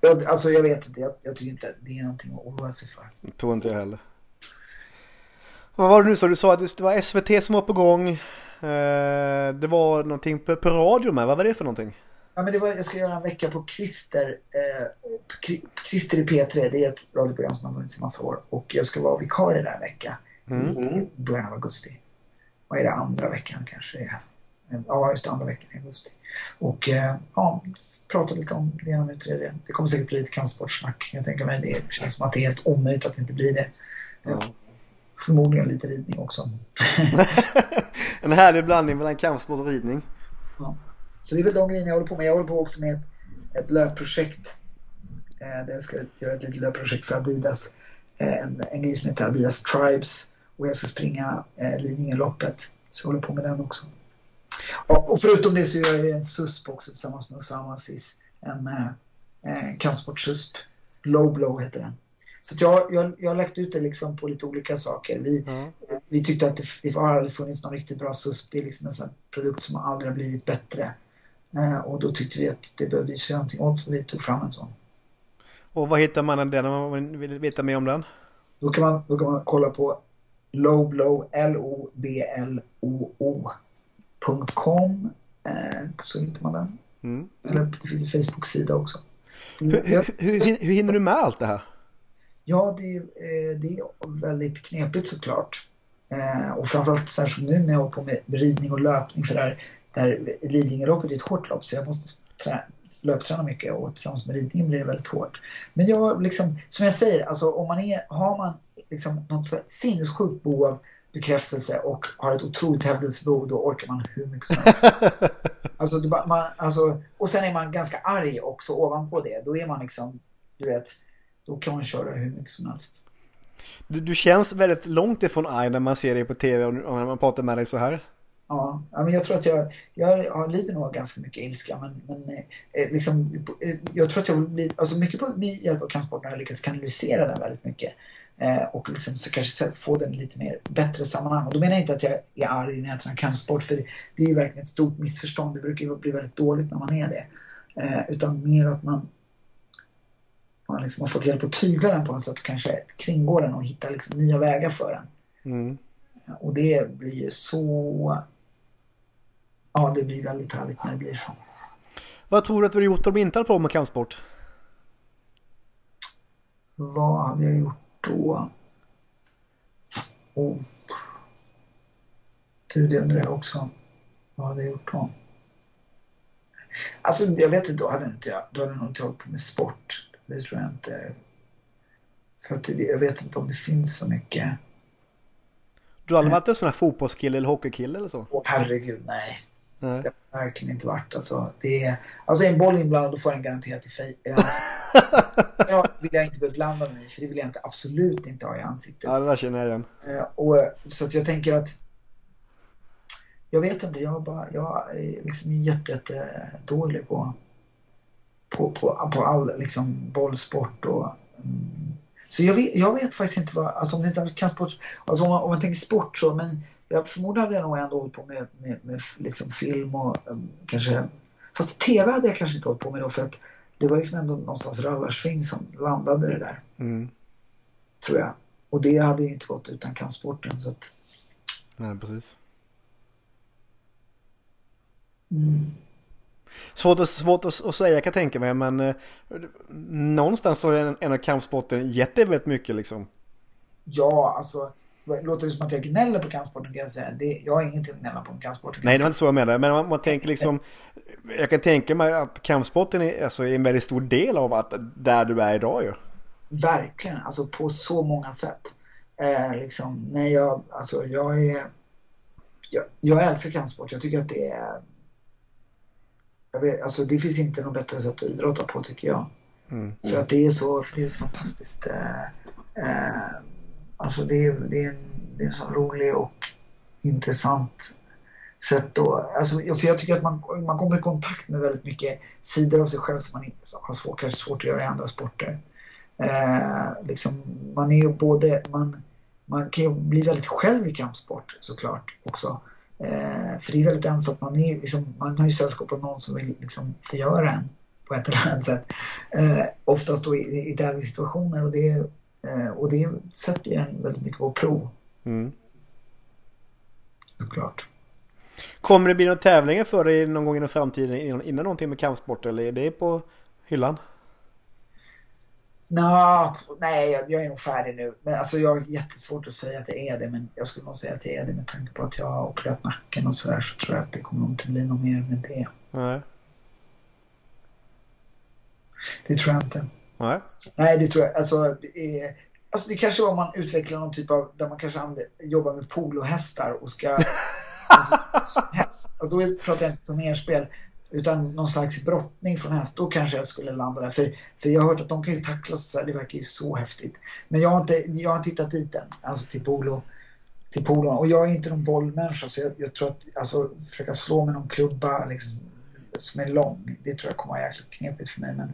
jag, alltså jag vet inte, jag, jag tycker inte det är någonting att oroa sig för. Jag tror inte jag heller. Vad var det nu så? Du sa att det var SVT som var på gång. Eh, det var någonting på, på radio med. Vad var det för någonting? Ja, men det var, jag ska göra en vecka på Christer. Eh, Christer i P3. Det är ett radioprogram som har funnits i massa år. Och jag ska vara vikarie där en vecka. Mm. I början av augusti. Vad är det? Andra veckan kanske det är. Ja, just. Andra veckan i augusti. Och eh, ja, prata lite om det ena med det kommer säkert bli lite kampsportsnack. Jag tänker mig det känns som att det är helt omöjligt att det inte blir det. Ja. Förmodligen lite ridning också. (laughs) en härlig blandning mellan kampsport och ridning. Ja. Så det är väl de grejerna jag håller på med. Jag håller på också med ett, ett löpprojekt. Eh, där jag ska göra ett litet löpprojekt för Adidas. Eh, en, en grej som heter Adidas Tribes. Och jag ska springa eh, Lidingöloppet. Så jag håller på med den också. Och förutom det så gör jag en SUSP också tillsammans med Osama Aziz. En eh, kampsportsusp. Low blow heter den. Så jag, jag, jag har lagt ut det liksom på lite olika saker. Vi, mm. vi tyckte att det, det har aldrig funnits någon riktigt bra SUSP. Det är liksom en sån produkt som aldrig har blivit bättre. Eh, och då tyckte vi att det behövde göra någonting åt så vi tog fram en sån. Och vad hittar man den om man vill veta mer om den? Då kan man, då kan man kolla på Lowblow, L-O-B-L-O-O .com eh, så hittar man den. Mm. Eller det finns en Facebook-sida också. Hur, hur, hur, hur, hinner du med allt det här? Ja, det, eh, det är väldigt knepigt såklart. Eh, och framförallt särskilt nu när jag håller på med ridning och löpning för där, där Lidingöloppet är ett hårt lopp så jag måste trä, löpträna mycket och tillsammans med ridningen blir det väldigt hårt. Men jag liksom, som jag säger, alltså om man är, har man liksom något sinnessjukt behov av bekräftelse och har ett otroligt hävdelsebehov, då orkar man hur mycket som helst. (laughs) alltså, man, alltså, och sen är man ganska arg också ovanpå det. Då är man liksom, du vet, då kan man köra hur mycket som helst. Du, du känns väldigt långt ifrån arg när man ser dig på tv och när man pratar med dig så här. Ja, men jag tror att jag, jag har lider nog ganska mycket ilska men, men eh, liksom, eh, jag tror att jag blir, alltså mycket på, med hjälp av kampsporten har jag lyckats kanalisera den väldigt mycket. Eh, och liksom så kanske få den lite mer bättre sammanhang. Och då menar jag inte att jag är arg när jag tränar kampsport för det är ju verkligen ett stort missförstånd. Det brukar ju bli väldigt dåligt när man är det. Eh, utan mer att man, man liksom har fått hjälp att tygla den på något sätt och kanske kringgå den och hitta liksom nya vägar för den. Mm. Eh, och det blir ju så... Ja, det blir väldigt härligt när det blir så. Vad tror du att du hade gjort om du inte hade på med kampsport? Vad hade jag gjort då... Och... Gud, det undrar jag också. Vad hade jag gjort då? Alltså, jag vet inte, då hade jag inte, då hade jag nog inte hållit på med sport. Det tror jag inte. För att jag vet inte om det finns så mycket. Du har aldrig varit en sån här fotbollskille eller hockeykille eller så? Åh herregud, nej. Nej. Det har verkligen inte varit. Alltså, det är, alltså en boll inblandad då får den garanterat i fej. (laughs) Alltså, vill jag inte beblanda mig för det vill jag inte, absolut inte ha i ansiktet. Ja, det där känner jag igen. Eh, och, så att jag tänker att jag vet inte, jag, bara, jag är liksom jätte, jätte dålig på, på, på, på all liksom, bollsport och mm, Så jag vet, jag vet faktiskt inte vad, alltså om det inte kan sport, alltså om man, om man tänker sport så, men jag förmodar hade jag nog ändå hållit på med, med, med liksom film och um, kanske, fast TV hade jag kanske inte hållit på med då för att det var liksom ändå någonstans rallarsving som landade det där. Mm. Tror jag. Och det hade ju inte gått utan kampsporten så att... Nej, precis. Mm. Svårt, att, svårt att, att säga kan jag tänka mig men eh, någonstans så är en, en av kampsporten gett dig väldigt mycket liksom. Ja, alltså låter det som att jag gnäller på kampsporten kan jag säga. Det, jag har ingenting att gnälla på med kampsporten. Nej, det var inte så jag menade. Men man, man tänker liksom... Jag kan tänka mig att kampsporten är, alltså, är en väldigt stor del av att, där du är idag ju. Verkligen, alltså på så många sätt. Eh, liksom, nej, jag, alltså, jag är... Jag, jag älskar kampsport. Jag tycker att det är... Jag vet, alltså, det finns inte något bättre sätt att idrotta på tycker jag. Mm. För att det är så det är fantastiskt. Eh, eh, alltså det är, det, är en, det är en så rolig och intressant sätt då. Alltså, för jag tycker att man, man kommer i kontakt med väldigt mycket sidor av sig själv som man inte, har svårt, kanske svårt att göra i andra sporter. Eh, liksom, man är ju både, man, man kan ju bli väldigt själv i kampsport såklart också. Eh, för det är väldigt ensamt, man, är, liksom, man har ju sällskap av någon som vill liksom, förgöra en på ett eller annat sätt. Eh, oftast då i, i tävlingssituationer och det, eh, och det sätter ju en väldigt mycket på prov. Mm. Såklart. Kommer det bli några tävlingar för dig någon gång i framtiden innan, innan någonting med kampsport eller är det på hyllan? Nå, nej, jag, jag är nog färdig nu. Men alltså jag har jättesvårt att säga att det är det. Men jag skulle nog säga att det är det med tanke på att jag har opererat nacken och sådär. Så tror jag att det kommer nog inte bli något mer med det. Nej. Det tror jag inte. Nej. Nej, det tror jag. Alltså, eh, alltså det kanske var om man utvecklar någon typ av, där man kanske jobbar med polohästar och ska... (laughs) alltså, häst. Och då pratar jag inte om erspel. Utan någon slags brottning från häst. Då kanske jag skulle landa där. För, för jag har hört att de kan ju tacklas så här. Det verkar ju så häftigt. Men jag har inte, jag har inte hittat dit än. Alltså till polo. Till polo. Och jag är inte någon bollmänniska. Så jag, jag tror att alltså, försöka slå med någon klubba liksom, som är lång. Det tror jag kommer vara jäkligt knepigt för mig. Men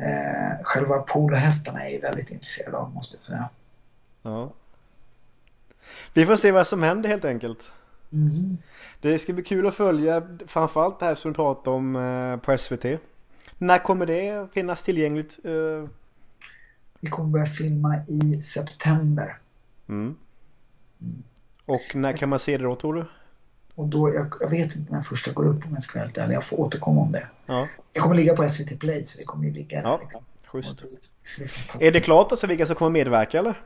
eh, själva polohästarna är väldigt intresserad av måste jag säga. Ja. Vi får se vad som händer helt enkelt. Mm. Det ska bli kul att följa framförallt det här som du pratar om eh, på SVT. När kommer det finnas tillgängligt? Eh? Vi kommer börja filma i september. Mm. Och när kan man se det då tror du? Och då, jag, jag vet inte när första går upp om jag ska vara helt ärlig. Jag får återkomma om det. Ja. Det kommer ligga på SVT Play så det kommer ju ligga Ja, där. Liksom. Och det- är det klart alltså vilka som kommer medverka eller?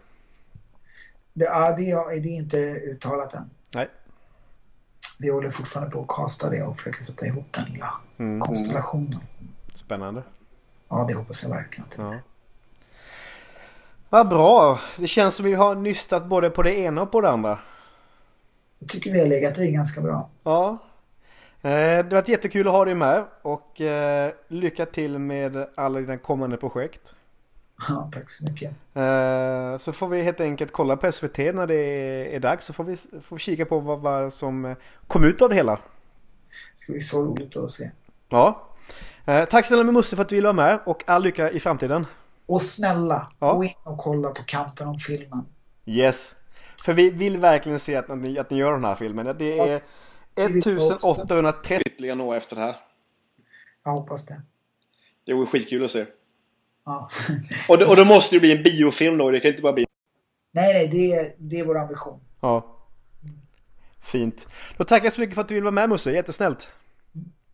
Det, ja, det, är- det är inte uttalat än. Nej. Vi håller fortfarande på att kasta det och försöker sätta ihop den lilla Mm. konstellationen. Spännande. Ja, det hoppas jag verkligen. Ja. Vad bra. Det känns som vi har nystat både på det ena och på det andra. Jag tycker vi har legat i ganska bra. Ja. Eh, Det har varit jättekul att ha dig med och eh, lycka till med alla dina kommande projekt. Ja, tack så mycket. Eh, Så får vi helt enkelt kolla på SVT när det är dags så får vi, får vi kika på vad, vad som kom ut av det hela. Det ska bli så roligt att se. Ja. Tack snälla med Musse för att du ville vara med och all lycka i framtiden. Och snälla, Ja. gå in och kolla på kampen om filmen. Yes. För vi vill verkligen se att ni, att ni gör den här filmen. Det är 1830 ytterligare år efter det här. Jag hoppas det. Det vore skitkul att se. Ja. (laughs) Och det, och det måste ju bli en biofilm då. Det kan inte bara bli... nej, nej, det är, det är vår ambition. Ja. Fint. Då tackar jag så mycket för att du ville vara med Musse. Jättesnällt.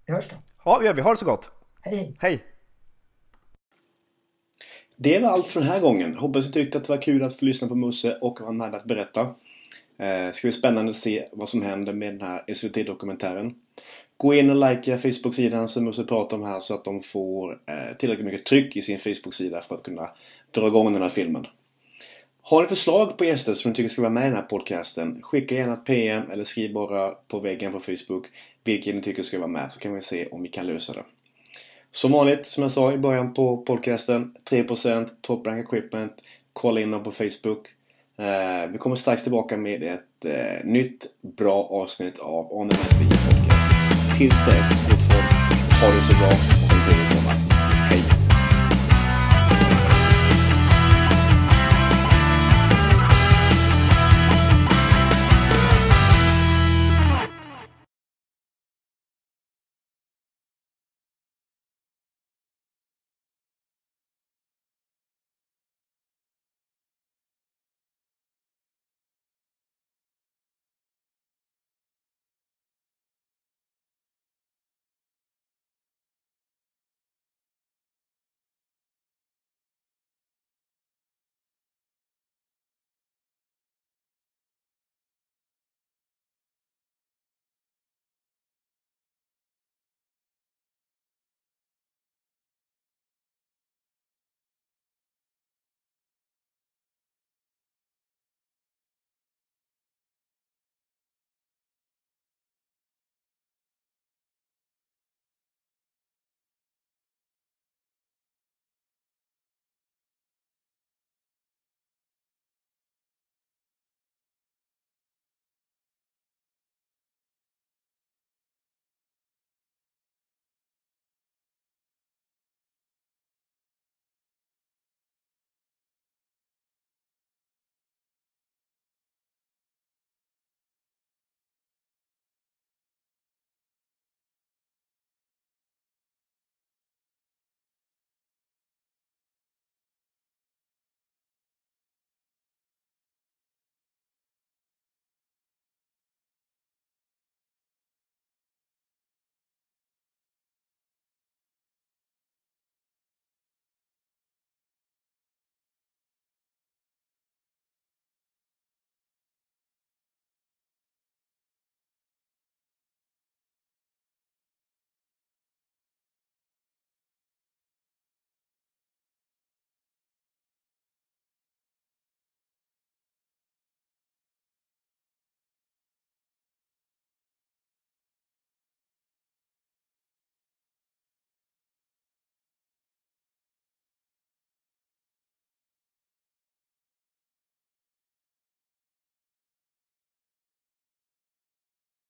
Vi hörs då. Ja, vi gör vi. Ha det så gott. Hej! Hej. Det var allt för den här gången. Hoppas du tyckte att det var kul att få lyssna på Musse och vad han hade att berätta. Det ska bli spännande att se vad som händer med den här SVT-dokumentären. Gå in och likea Facebook-sidan som Musse pratar om här så att de får eh, tillräckligt mycket tryck i sin Facebook-sida för att kunna dra igång den här filmen. Har ni förslag på gäster som ni tycker ska vara med i den här podcasten? Skicka gärna ett PM eller skriv bara på väggen på Facebook vilken ni tycker ska vara med så kan vi se om vi kan lösa det. Som vanligt, som jag sa i början på podcasten, 3% Top Rank Equipment. Kolla in dem på Facebook. Eh, vi kommer strax tillbaka med ett eh, nytt bra avsnitt av On the Mat Podcast. Tills dess, gott folk, ha det så bra.